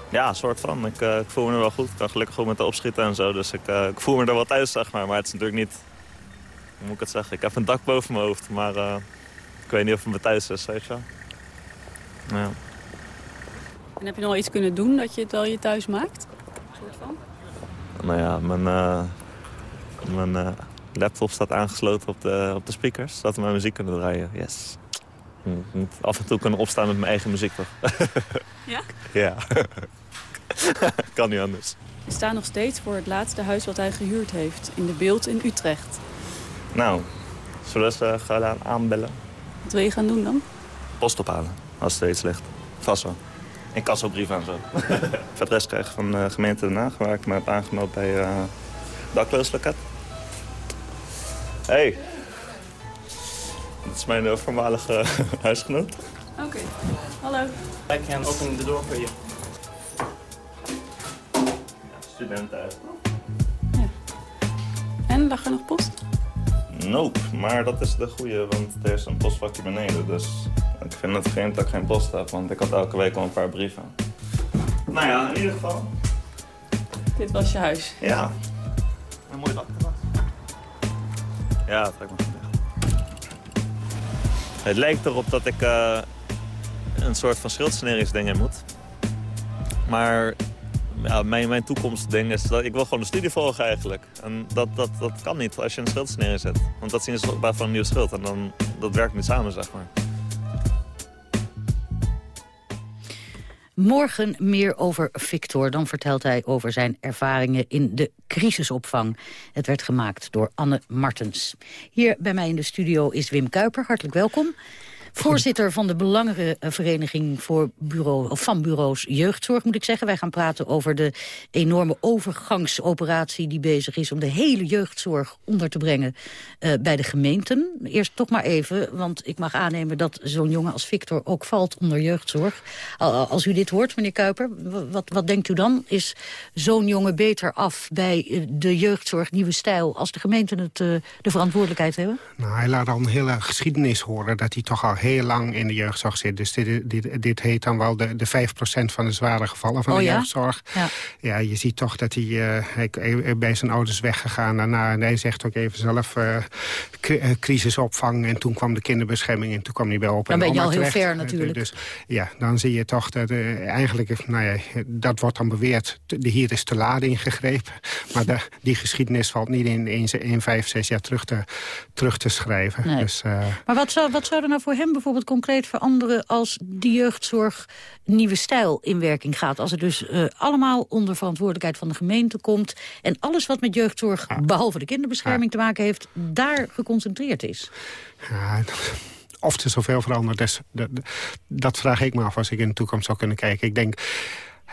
Ja, een soort van. Ik, ik voel me er wel goed. Ik kan gelukkig goed met de opschieten en zo. Dus ik, ik voel me er wel thuis, zeg maar. Maar het is natuurlijk niet... Hoe moet ik het zeggen? Ik heb een dak boven mijn hoofd. Maar ik weet niet of het me thuis is. Ja.
En heb je nog iets kunnen doen dat je het wel je thuis maakt? Soort van?
Nou ja, mijn, eh, mijn eh, laptop staat aangesloten op de, op de speakers. Zodat we mijn muziek kunnen draaien. Yes. Ik moet af en toe kunnen opstaan met mijn eigen muziek, toch?
Ja?
ja. kan niet anders.
We staan nog steeds voor het laatste huis wat hij gehuurd heeft. In de Beeld in Utrecht.
Nou, zullen we ze gaan aanbellen?
Wat wil je gaan doen dan?
Post ophalen, als er iets ligt. Vast wel. En kassobrief en zo. het adres krijgen van de gemeente Den Haag, waar ik me heb aangemeld bij uh, dakloosloket. Hey. Dit is mijn eh, voormalige huisgenoot.
Oké. Hallo.
I can open the door for you. Student uit.
En, lag er nog post?
Nope, maar dat is de goede, want er is een postvakje beneden. Dus ik vind het vreemd dat ik geen post heb, want ik had elke week al een paar brieven. Nou ja, in ieder geval.
Dit was je huis?
Ja. Een mooi dak Ja, dat lijkt me goed. Het lijkt erop dat ik eh, een soort van schildsaneringsding in moet. Maar mijn, mijn toekomstding is dat ik wil gewoon de studie volgen eigenlijk. En dat, dat, dat kan niet als je een schildsanering zet. Want dat zien ze op van een nieuw schild. En dan, dat werkt niet samen, zeg maar.
Morgen meer over Victor. Dan vertelt hij over zijn ervaringen in de crisisopvang. Het werd gemaakt door Anne Martens. Hier bij mij in de studio is Wim Kuiper. Hartelijk welkom. Voorzitter van de Belangenvereniging voor bureau, van bureaus jeugdzorg, moet ik zeggen. Wij gaan praten over de enorme overgangsoperatie die bezig is... om de hele jeugdzorg onder te brengen uh, bij de gemeenten. Eerst toch maar even, want ik mag aannemen dat zo'n jongen als Victor ook valt onder jeugdzorg. Als u dit hoort, meneer Kuiper, wat, wat denkt u dan? Is zo'n jongen beter af bij de jeugdzorg Nieuwe Stijl... als de gemeenten het, uh, de verantwoordelijkheid hebben?
Nou, hij laat al een hele geschiedenis horen dat hij toch al heel lang in de jeugdzorg zit. Dus dit, dit, dit heet dan wel de, de 5% van de zware gevallen van
oh,
de
ja?
jeugdzorg.
Ja.
ja, je ziet toch dat hij, uh, hij bij zijn ouders weggegaan. Daarna, en hij zegt ook even zelf uh, crisisopvang. En toen kwam de kinderbescherming en toen kwam hij bij op
Dan ben je al heel ver natuurlijk.
Dus ja, dan zie je toch dat uh, eigenlijk, nou ja, dat wordt dan beweerd. De, hier is te laat ingegrepen. Maar de, die geschiedenis valt niet in, in, in vijf, zes jaar terug te, terug te schrijven.
Nee.
Dus,
maar wat zou, wat zou er nou voor hem bijvoorbeeld concreet veranderen... als de jeugdzorg nieuwe stijl in werking gaat? Als het dus uh, allemaal onder verantwoordelijkheid van de gemeente komt... en alles wat met jeugdzorg, behalve de kinderbescherming te maken heeft... daar geconcentreerd is?
Ja, of er zoveel verandert, dat, dat, dat vraag ik me af als ik in de toekomst zou kunnen kijken. Ik denk...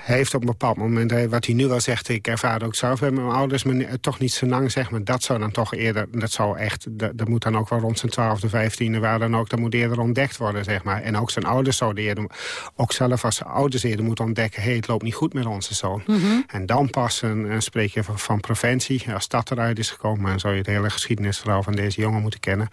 Hij heeft op een bepaald moment, wat hij nu wel zegt... ik ervaar ook zelf bij mijn ouders, maar toch niet zo lang zeg maar dat zou dan toch eerder, dat zou echt... dat, dat moet dan ook wel rond zijn twaalfde, vijftiende... waar dan ook, dat moet eerder ontdekt worden, zeg maar. En ook zijn ouders zouden eerder... ook zelf als zijn ouders eerder moeten ontdekken... hé, hey, het loopt niet goed met onze zoon.
Mhm.
Mm -hmm. En dan pas een, een spreek je van, van, preventie. Als dat eruit is gekomen, dan zou je de hele geschiedenisverhaal... van deze jongen moeten kennen.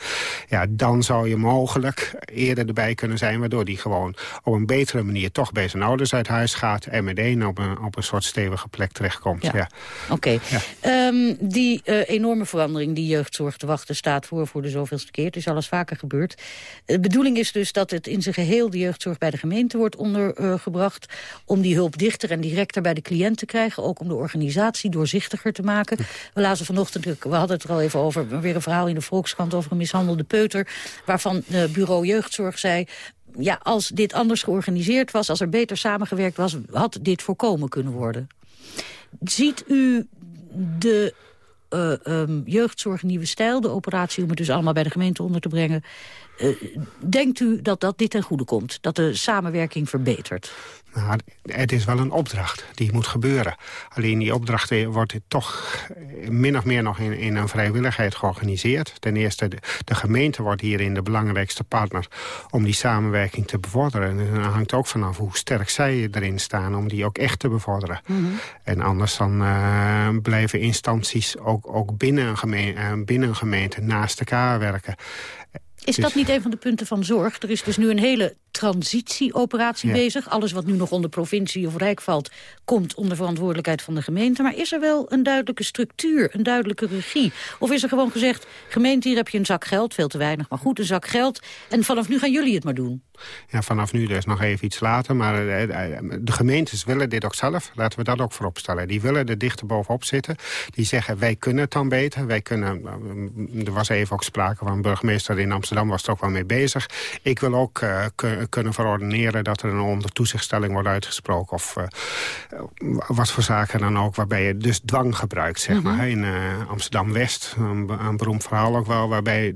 Ja, dan zou je mogelijk eerder erbij kunnen zijn... waardoor die gewoon op een betere manier toch bij zijn ouders uit huis gaat... en meteen op een, op een soort stevige plek terechtkomt. Ja. ja.
Oké. Okay. Ja. Um, die uh, enorme verandering die jeugdzorg te wachten staat voor, voor de zoveelste keer. Het is alles vaker gebeurd. De bedoeling is dus dat het in zijn geheel de jeugdzorg bij de gemeente wordt ondergebracht. Om die hulp dichter en directer bij de cliënt te krijgen. Ook om de organisatie doorzichtiger te maken. We lazen vanochtend, we hadden het er al even over, weer een verhaal in de Volkskrant over een mishandelde peuter. Waarvan uh, bureau jeugdzorg zei, ja, als dit anders georganiseerd was, als er beter samengewerkt was, had dit voorkomen kunnen worden. Ziet u de uh, um, jeugdzorg Nieuwe Stijl, de operatie om het dus allemaal bij de gemeente onder te brengen, denkt u dat dat dit ten goede komt? Dat de samenwerking verbetert?
Nou, het is wel een opdracht die moet gebeuren. Alleen die opdracht eh, wordt toch min of meer nog in, in een vrijwilligheid georganiseerd. Ten eerste, de, de, gemeente wordt hierin de belangrijkste partner om die samenwerking te bevorderen. En dat hangt ook vanaf hoe sterk zij erin staan om die ook echt te bevorderen.
Mhm.
En anders dan uh, blijven instanties ook, ook binnen, een gemeente, uh, binnen een gemeente naast elkaar werken.
Is dat niet een van de punten van zorg? Er is dus nu een hele transitieoperatie
Ja.
bezig. Alles wat nu nog onder provincie of rijk valt... komt onder verantwoordelijkheid van de gemeente. Maar is er wel een duidelijke structuur, een duidelijke regie? Of is er gewoon gezegd, gemeente, hier heb je een zak geld... veel te weinig, maar goed, een zak geld... en vanaf nu gaan jullie het maar doen?
Ja, vanaf nu dus nog even iets later. Maar eh, eh, de gemeentes willen dit ook zelf. Laten we dat ook voorop stellen. Die willen er dichter bovenop zitten. Die zeggen, wij kunnen het dan beter. Wij kunnen, eh, er was even ook sprake van een burgemeester in Amsterdam... was er ook wel mee bezig. Ik wil ook uh, kunnen verordeneren dat er een onder toezichtstelling wordt uitgesproken. Of uh, wat voor zaken dan ook. Waarbij je dus dwang gebruikt, zeg maar. In uh, Amsterdam-West, een, een, beroemd verhaal ook wel... waarbij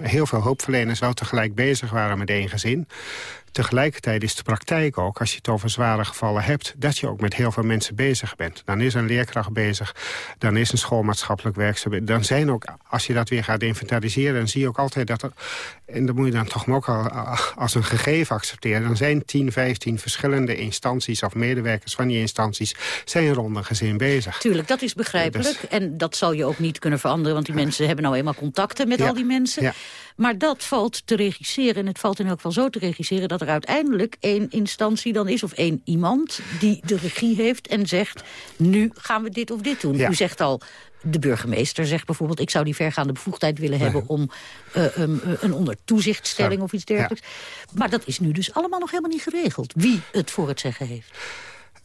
heel veel hulpverleners wel tegelijk bezig waren met één gezin. Tegelijkertijd is de praktijk ook, als je het over zware gevallen hebt... dat je ook met heel veel mensen bezig bent. Dan is een leerkracht bezig, dan is een schoolmaatschappelijk werkzaam. Dan zijn ook, als je dat weer gaat inventariseren... dan zie je ook altijd dat er... en dat moet je dan toch ook al als een gegeven accepteren... dan zijn 10, 15 verschillende instanties of medewerkers van die instanties... zijn rond een gezin bezig.
Tuurlijk, dat is begrijpelijk. Dus, en dat zal je ook niet kunnen veranderen... want die mensen hebben nou eenmaal contacten met
ja,
al die mensen.
Ja.
Maar dat valt te regisseren. En het valt in elk geval zo te regisseren... dat er uiteindelijk één instantie dan is... of één iemand die de regie heeft en zegt... nu gaan we dit of dit doen.
Ja.
U zegt al, de burgemeester zegt bijvoorbeeld... ik zou die vergaande bevoegdheid willen hebben... om uh, um, een onder toezichtstelling of iets dergelijks. Ja. Maar dat is nu dus allemaal nog helemaal niet geregeld. Wie het voor het zeggen heeft.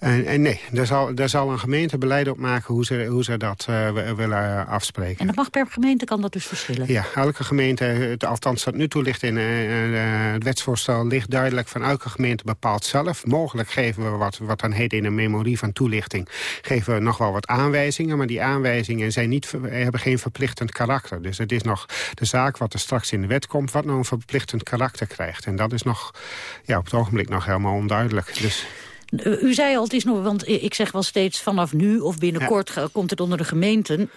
En, en, nee, daar zal, daar zal een gemeente beleid op maken hoe ze, hoe ze dat uh, willen afspreken.
En dat mag per gemeente, kan dat dus verschillen?
Ja, elke gemeente, het, althans dat nu toe ligt in uh, uh, het wetsvoorstel... ligt duidelijk van elke gemeente bepaalt zelf. Mogelijk geven we wat, wat dan heet in een memorie van toelichting... geven we nog wel wat aanwijzingen, maar die aanwijzingen zijn niet, hebben geen verplichtend karakter. Dus het is nog de zaak wat er straks in de wet komt... wat nou een verplichtend karakter krijgt. En dat is nog ja, op het ogenblik nog helemaal onduidelijk. Dus...
U zei al, het is nog, want ik zeg wel steeds vanaf nu of binnenkort ja. komt het onder de gemeenten.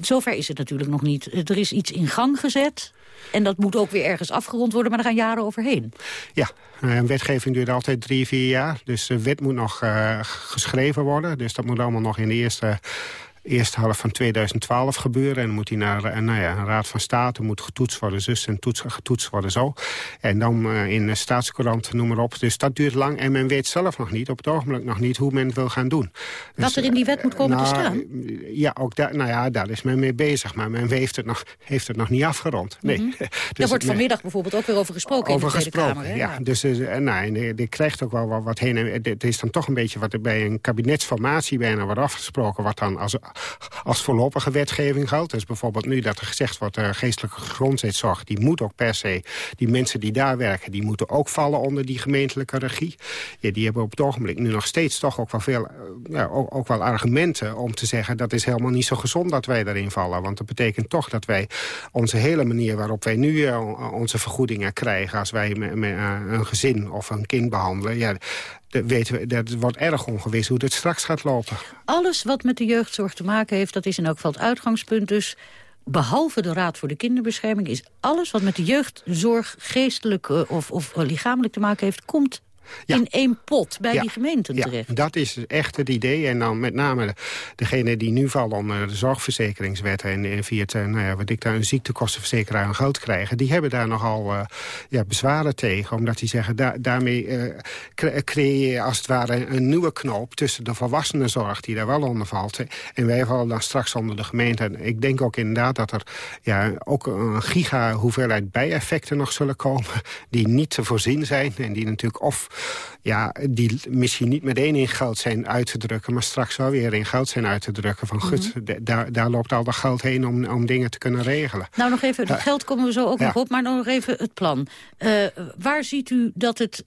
Zover is het natuurlijk nog niet. Er is iets in gang gezet en dat moet ook weer ergens afgerond worden, maar er gaan jaren overheen.
Ja, een wetgeving duurt altijd drie, vier jaar. Dus de wet moet nog uh, geschreven worden. Dus dat moet allemaal nog in de eerste eerste helft van 2012 gebeuren. En dan moet hij naar uh, nou ja, een raad van state, moet getoetst worden zus en toets, getoetst worden zo. En dan uh, in de staatscourant, noem maar op. Dus dat duurt lang en men weet zelf nog niet, op het ogenblik nog niet, hoe men het wil gaan doen.
Dus, Wat er in die wet moet komen
nou,
te staan?
Ja, ook daar, nou ja, daar is men mee bezig. Maar men heeft het nog, heeft het nog niet afgerond. Nee.
Mm -hmm. dus Daar wordt vanmiddag bijvoorbeeld ook weer over gesproken
over
in de Tweede
gesproken,
Kamer. Hè?
Ja, dus nou, en die krijgt ook wel wat, wat heen. En het is dan toch een beetje wat er bij een kabinetsformatie bijna wordt afgesproken, wat dan als, als voorlopige wetgeving geldt. Dus bijvoorbeeld nu dat er gezegd wordt... de geestelijke grondzetzorg, die moet ook per se... die mensen die daar werken, die moeten ook vallen onder die gemeentelijke regie. Ja, die hebben op het ogenblik nu nog steeds toch ook wel veel... Ja, ook, ook wel argumenten om te zeggen... dat is helemaal niet zo gezond dat wij daarin vallen. Want dat betekent toch dat wij onze hele manier waarop wij nu uh, onze vergoedingen krijgen... als wij uh, een gezin of een kind behandelen... Ja, dat, weten we, dat wordt erg ongewis hoe het straks gaat lopen.
Alles wat met de jeugdzorg te maken heeft, dat is in elk geval het uitgangspunt. Dus behalve de Raad voor de Kinderbescherming... is alles wat met de jeugdzorg geestelijk uh, of, of uh, lichamelijk te maken heeft... komt ja. in één pot bij
ja.
die gemeenten
ja.
terecht.
Dat is echt het idee. En dan met name degene die nu vallen onder de zorgverzekeringswet... en, en via het, nou ja, wat ik daar een ziektekostenverzekeraar aan geld krijgen... die hebben daar nogal uh, ja, bezwaren tegen. Omdat die zeggen, da daarmee uh, creëer je als het ware een nieuwe knoop... tussen de volwassenenzorg die daar wel onder valt... en wij vallen dan straks onder de gemeente. En ik denk ook inderdaad dat er ja, ook een giga hoeveelheid bijeffecten nog zullen komen... die niet te voorzien zijn en die natuurlijk of ja, die misschien niet meteen in geld zijn uit te drukken... maar straks wel weer in geld zijn uit te drukken. Van gut,
Mhm.
daar, daar loopt al dat geld heen om, om dingen te kunnen regelen.
Nou, nog even, het
Ja.
geld komen we zo ook
Ja.
nog op, maar nog even het plan. Eh, waar ziet u dat het,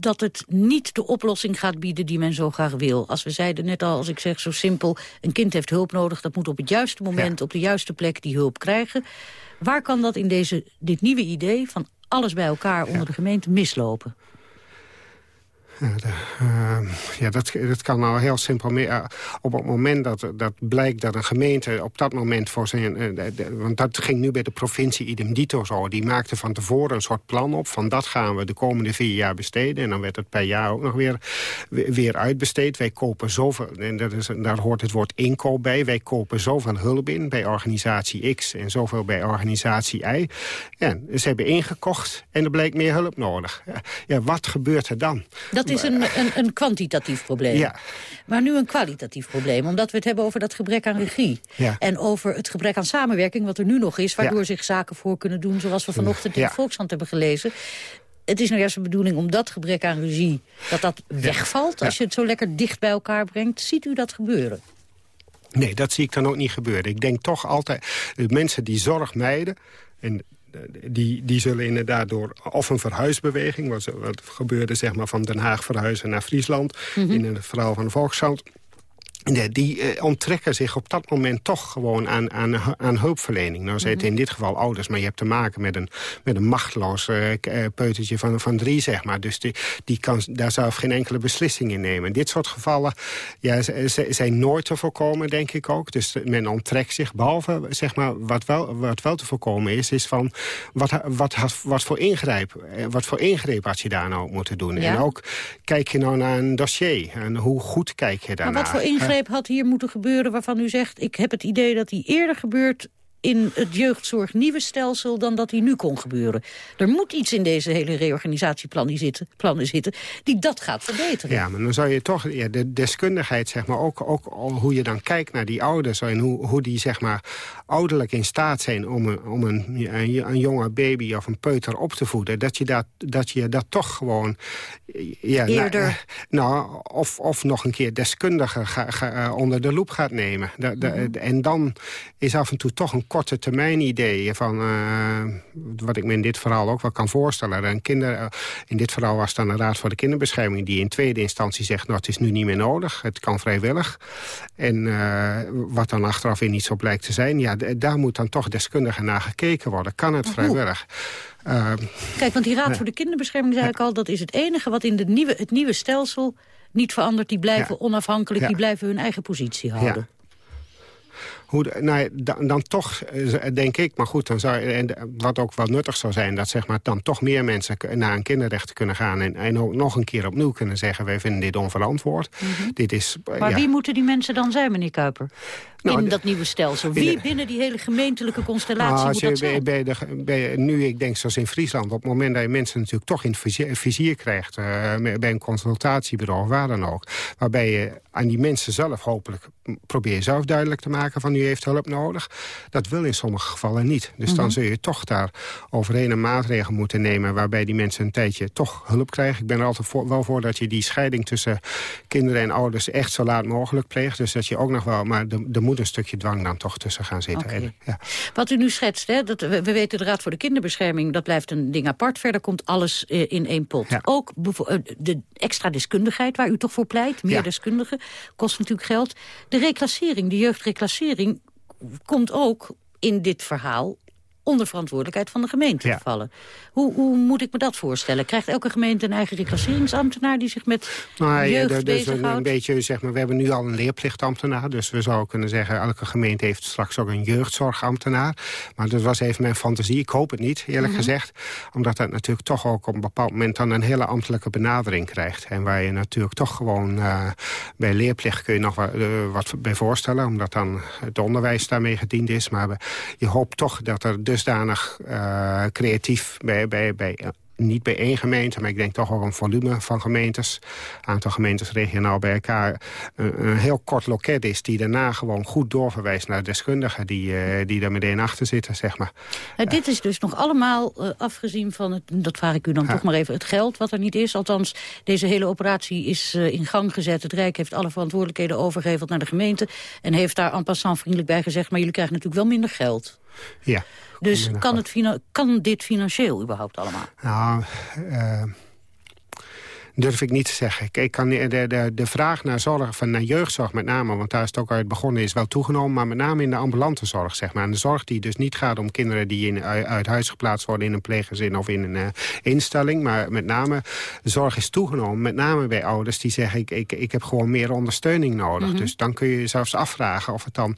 dat het niet de oplossing gaat bieden die men zo graag wil? Als we zeiden net al, als ik zeg zo simpel, een kind heeft hulp nodig... dat moet op het juiste moment, op de juiste plek die hulp krijgen. Waar kan dat in deze, dit nieuwe idee van alles bij elkaar onder de gemeente mislopen?
Ja, de, eh, ja dat, dat kan nou heel simpel mee. eh, op het moment dat, dat blijkt dat een gemeente op dat moment voor zijn... eh, want dat ging nu bij de provincie idem dito zo. Die maakte van tevoren een soort plan op. Van dat gaan we de komende vier jaar besteden. En dan werd het per jaar ook nog weer, weer uitbesteed. Wij kopen zoveel... En dat is, daar hoort het woord inkoop bij. Wij kopen zoveel hulp in bij organisatie X... en zoveel bij organisatie Y. Ja, ze hebben ingekocht en er bleek meer hulp nodig. Ja, wat gebeurt er dan?
Is een, een, een kwantitatief probleem.
Ja.
Maar nu een kwalitatief probleem, omdat we het hebben over dat gebrek aan regie.
Ja.
En over het gebrek aan samenwerking, wat er nu nog is... waardoor zich zaken voor kunnen doen, zoals we vanochtend in de Volkskrant hebben gelezen. Het is nou juist de bedoeling om dat gebrek aan regie, dat dat wegvalt... als je het zo lekker dicht bij elkaar brengt. Ziet u dat gebeuren?
Nee, dat zie ik dan ook niet gebeuren. Ik denk toch altijd, de mensen die zorg mijden... En eh, die, die zullen inderdaad door of een verhuisbeweging... wat, gebeurde zeg maar, van Den Haag verhuizen naar Friesland... in het verhaal van Volkskrant... Die eh, onttrekken zich op dat moment toch gewoon aan, aan, aan hulpverlening. Nou zijn het in dit geval ouders, maar je hebt te maken met een, met een machteloos eh, eh, peutertje van, van drie, zeg maar. Dus die, die kan daar zelf geen enkele beslissing in nemen. Dit soort gevallen ja, zijn nooit te voorkomen, denk ik ook. Dus men onttrekt zich, behalve zeg maar, wat, wel, wat wel te voorkomen is... is van wat, wat, wat, wat, voor ingreep, eh, wat voor ingreep had je daar nou moeten doen.
Ja.
En ook, kijk je nou naar een dossier en hoe goed kijk je daarnaar.
Maar wat voor ingreep had hier moeten gebeuren waarvan u zegt... ik heb het idee dat die eerder gebeurt in het jeugdzorg nieuwe stelsel dan dat die nu kon gebeuren. Er moet iets in deze hele reorganisatieplannen zitten, plannen zitten die dat gaat verbeteren.
Ja, maar dan zou je toch ja, de deskundigheid, zeg maar, ook, ook hoe je dan kijkt naar die ouders... en hoe, hoe die, zeg maar, ouderlijk in staat zijn om, een, om een, een, een jonge baby of een peuter op te voeden... dat je dat, dat, je dat toch gewoon... Ja,
Eerder.
Nou, nou, of, of nog een keer deskundigen ga, ga, eh, onder de loep gaat nemen. Da- da-
Mhm.
En dan is af en toe toch een korte termijn idee van... eh, wat ik me in dit verhaal ook wel kan voorstellen. Een kinder, eh, in dit verhaal was dan de Raad voor de Kinderbescherming... die in tweede instantie zegt, nou, het is nu niet meer nodig. Het kan vrijwillig. En eh, wat dan achteraf weer niet zo blijkt te zijn... ja, daar moet dan toch deskundig naar gekeken worden. Kan het vrijwillig? Eh,
Kijk, want die Raad voor de Kinderbescherming, zei ik al... dat is het enige wat in de nieuwe, het nieuwe stelsel niet verandert. Die blijven onafhankelijk,
Ja.
die blijven hun eigen positie houden.
Hoe, nou, dan, dan toch, eh, denk ik, maar goed, dan zou, en wat ook wel nuttig zou zijn... dat zeg maar, dan toch meer mensen naar een kinderrecht kunnen gaan... en, en ook nog een keer opnieuw kunnen zeggen... wij vinden dit onverantwoord. Dit is, eh,
Maar
ja,
wie moeten die mensen dan zijn, meneer Kuiper?
Nou,
in dat nieuwe stelsel. Wie binnen die hele gemeentelijke constellatie
Nou,
moet dat zijn?
bij, bij de, bij, nu, ik denk zoals in Friesland... op het moment dat je mensen natuurlijk toch in het vizier, vizier krijgt... eh, bij een consultatiebureau of waar dan ook... waarbij je aan die mensen zelf hopelijk... probeer je zelf duidelijk te maken van... u heeft hulp nodig. Dat wil in sommige gevallen niet. Dus dan
Mhm.
zul je toch daar overheen een maatregel moeten nemen... waarbij die mensen een tijdje toch hulp krijgen. Ik ben er altijd voor, wel voor dat je die scheiding tussen kinderen en ouders... echt zo laat mogelijk pleegt. Dus dat je ook nog wel... maar er, moet een stukje dwang dan toch tussen gaan zitten. En, ja.
Wat u nu schetst, hè, dat, we, we weten de Raad voor de Kinderbescherming... dat blijft een ding apart. Verder komt alles eh, in één pot. Ook eh, de extra deskundigheid waar u toch voor pleit. Meer
Ja.
deskundigen. Kost natuurlijk geld. De reclassering, de jeugdreclassering... komt ook in dit verhaal onder verantwoordelijkheid van de gemeente te vallen. Hoe, hoe moet ik me dat voorstellen? Krijgt elke gemeente een eigen reclasseringsambtenaar... die zich met
Nou, ja,
jeugd
is een, een beetje, zeg maar, we hebben nu al een leerplichtambtenaar. Dus we zouden kunnen zeggen, elke gemeente heeft straks ook een jeugdzorgambtenaar. Maar dat was even mijn fantasie. Ik hoop het niet, eerlijk
Mhm.
gezegd. Omdat dat natuurlijk toch ook op een bepaald moment dan een hele ambtelijke benadering krijgt. En waar je natuurlijk toch gewoon eh, bij leerplicht kun je nog wat, eh, wat bij voorstellen. Omdat dan het onderwijs daarmee gediend is. Maar je hoopt toch dat er dusdanig eh, creatief bij, bij, bij niet bij één gemeente, maar ik denk toch ook een volume van gemeentes. aantal gemeentes regionaal bij elkaar. Een, een heel kort loket is die daarna gewoon goed doorverwijst naar deskundigen die, eh, die daar meteen achter zitten, zeg maar.
Nou, dit is dus nog allemaal eh, afgezien van, het, dat vraag ik u dan toch maar even, het geld wat er niet is. Althans, deze hele operatie is eh, in gang gezet. Het Rijk heeft alle verantwoordelijkheden overgeheveld naar de gemeente... en heeft daar en passant vriendelijk bij gezegd... maar jullie krijgen natuurlijk wel minder geld.
Ja.
Dus kan, het kan dit financieel überhaupt allemaal?
Nou, eh, durf ik niet te zeggen. Ik, ik kan, de, de, de vraag naar zorg, van naar jeugdzorg met name... want daar is het ook uit begonnen, is wel toegenomen... maar met name in de ambulante zorg, zeg maar. En de zorg die dus niet gaat om kinderen die in, uit, huis geplaatst worden... in een pleeggezin of in een eh, instelling. Maar met name, de zorg is toegenomen. Met name bij ouders die zeggen, ik, ik, ik heb gewoon meer ondersteuning nodig.
Mhm.
Dus dan kun je zelfs afvragen of het dan...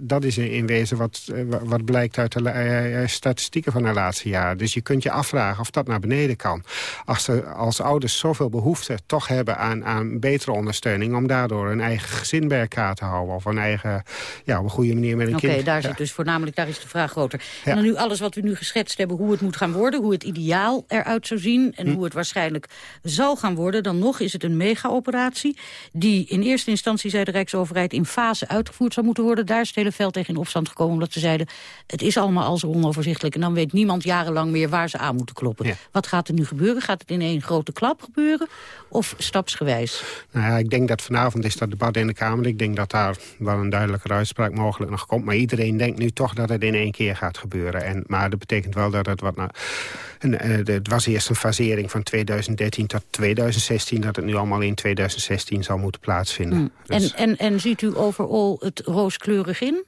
Dat, is in, wezen wat, eh, wat blijkt uit de eh, statistieken van de laatste jaren. Dus je kunt je afvragen of dat naar beneden kan. Als, als ouders zoveel behoefte toch hebben aan, aan betere ondersteuning... om daardoor een eigen gezin bij elkaar te houden... of een eigen, ja, op een goede manier met een
Oké,
kind...
daar
ja.
zit dus voornamelijk, daar is de vraag groter.
Ja.
En dan nu alles wat we nu geschetst hebben, hoe het moet gaan worden... hoe het ideaal eruit zou zien en
Hm.
hoe het waarschijnlijk zal gaan worden... dan nog is het een mega-operatie die in eerste instantie, zei de Rijksoverheid... in fase uitgevoerd zou moeten worden. Daar is het hele veld tegen in opstand gekomen omdat ze zeiden... het is allemaal al zo onoverzichtelijk en dan weet niemand jarenlang meer waar ze aan moeten kloppen. Wat gaat er nu gebeuren? Gaat het in één grote klap gebeuren of stapsgewijs?
Nou ja, ik denk dat vanavond is dat debat in de Kamer. Ik denk dat daar wel een duidelijke uitspraak mogelijk nog komt. Maar iedereen denkt nu toch dat het in één keer gaat gebeuren. En, maar dat betekent wel dat het wat... Nou, en, eh, het was eerst een fasering van 2013 tot 2016... dat het nu allemaal in 2016 zal moeten plaatsvinden.
Hmm.
Dus,
En, en, en ziet u overal het rooskleurig in?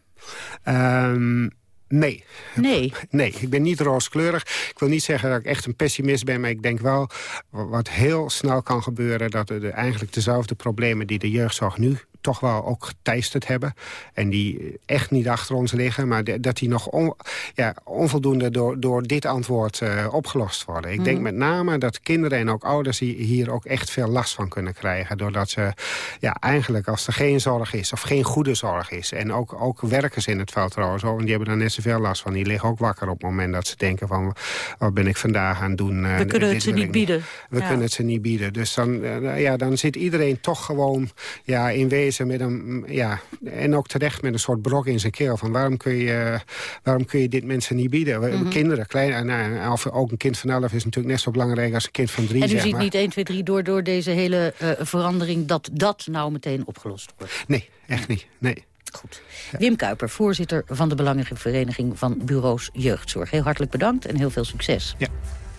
ehm, nee.
Nee.
Nee, ik ben niet rooskleurig. Ik wil niet zeggen dat ik echt een pessimist ben... maar ik denk wel wa- wat heel snel kan gebeuren... dat er de- eigenlijk dezelfde problemen die de jeugdzorg nu toch wel ook geteisterd hebben. En die echt niet achter ons liggen. Maar dat die nog on- ja, onvoldoende door, door dit antwoord eh, opgelost worden. Ik denk
Mhm.
met name dat kinderen en ook ouders hi- hier ook echt veel last van kunnen krijgen. Doordat ze ja, eigenlijk als er geen zorg is of geen goede zorg is. En ook, ook werkers in het veld trouwens. En die hebben daar net zoveel last van. Die liggen ook wakker op het moment dat ze denken van... wat ben ik vandaag aan het doen? eh,
We kunnen het ze niet bieden.
We
Ja.
kunnen het ze niet bieden. Dus dan, eh, ja, dan zit iedereen toch gewoon ja, in wezen met een... Ja, en ook terecht met een soort brok in zijn keel. Van waarom kun je, waarom kun je dit mensen niet bieden?
Mhm.
Kinderen, klein, nou, of ook een kind van 11 is natuurlijk net zo belangrijk als een kind van drie.
En u
zeg
ziet
maar.
niet 1, 2, 3 door, door deze hele eh, verandering... dat dat nou meteen opgelost wordt.
Nee, echt niet. Nee.
Goed. Wim Kuiper, voorzitter van de Belangenvereniging van Bureaus Jeugdzorg. Heel hartelijk bedankt en heel veel succes.
Ja,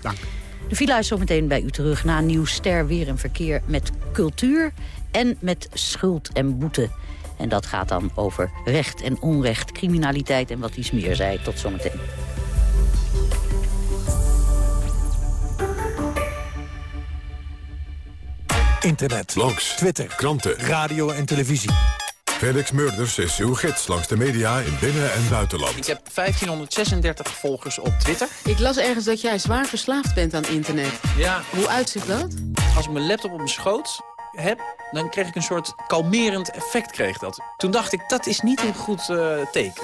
dank.
De villa is zometeen bij u terug na een nieuw ster weer en verkeer met cultuur en met schuld en boete. En dat gaat dan over recht en onrecht, criminaliteit en wat iets meer zei. Tot zometeen.
Internet, blogs, Twitter, kranten, radio en televisie. Felix Murders is uw gids langs de media in binnen- en buitenland.
Ik heb 1536 volgers op Twitter.
Ik las ergens dat jij zwaar verslaafd bent aan internet.
Ja.
Hoe uitziet dat?
Als ik mijn laptop op mijn schoot heb, dan kreeg ik een soort kalmerend effect. Kreeg dat. Toen dacht ik, dat is niet een goed eh, teken.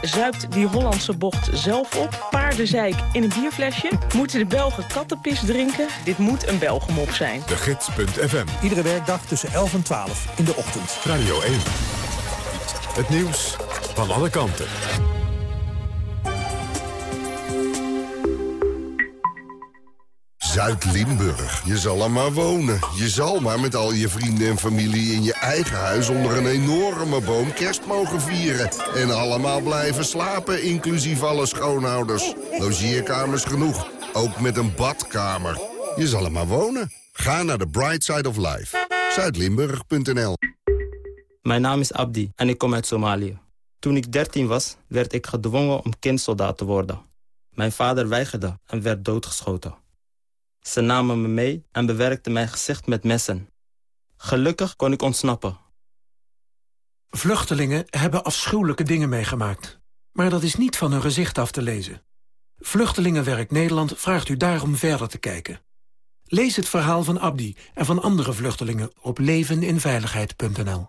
Zuipt die Hollandse bocht zelf op? Paardenzeik in een bierflesje? Moeten de Belgen kattenpis drinken? Dit moet een Belgemop zijn.
De Gids.fm.
Iedere werkdag tussen 11 en 12 in de ochtend.
Radio 1. Het nieuws van alle kanten.
Zuid-Limburg. Je zal er maar wonen. Je zal maar met al je vrienden en familie in je eigen huis... onder een enorme boom kerst mogen vieren. En allemaal blijven slapen, inclusief alle schoonhouders. Logeerkamers genoeg. Ook met een badkamer. Je zal er maar wonen. Ga naar de Bright Side of Life. Zuidlimburg.nl
Mijn naam is Abdi en ik kom uit Somalië. Toen ik 13 was, werd ik gedwongen om kindsoldaat te worden. Mijn vader weigerde en werd doodgeschoten. Ze namen me mee en bewerkten mijn gezicht met messen. Gelukkig kon ik ontsnappen.
Vluchtelingen hebben afschuwelijke dingen meegemaakt. Maar dat is niet van hun gezicht af te lezen. Vluchtelingenwerk Nederland vraagt u daarom verder te kijken. Lees het verhaal van Abdi en van andere vluchtelingen op leveninveiligheid.nl.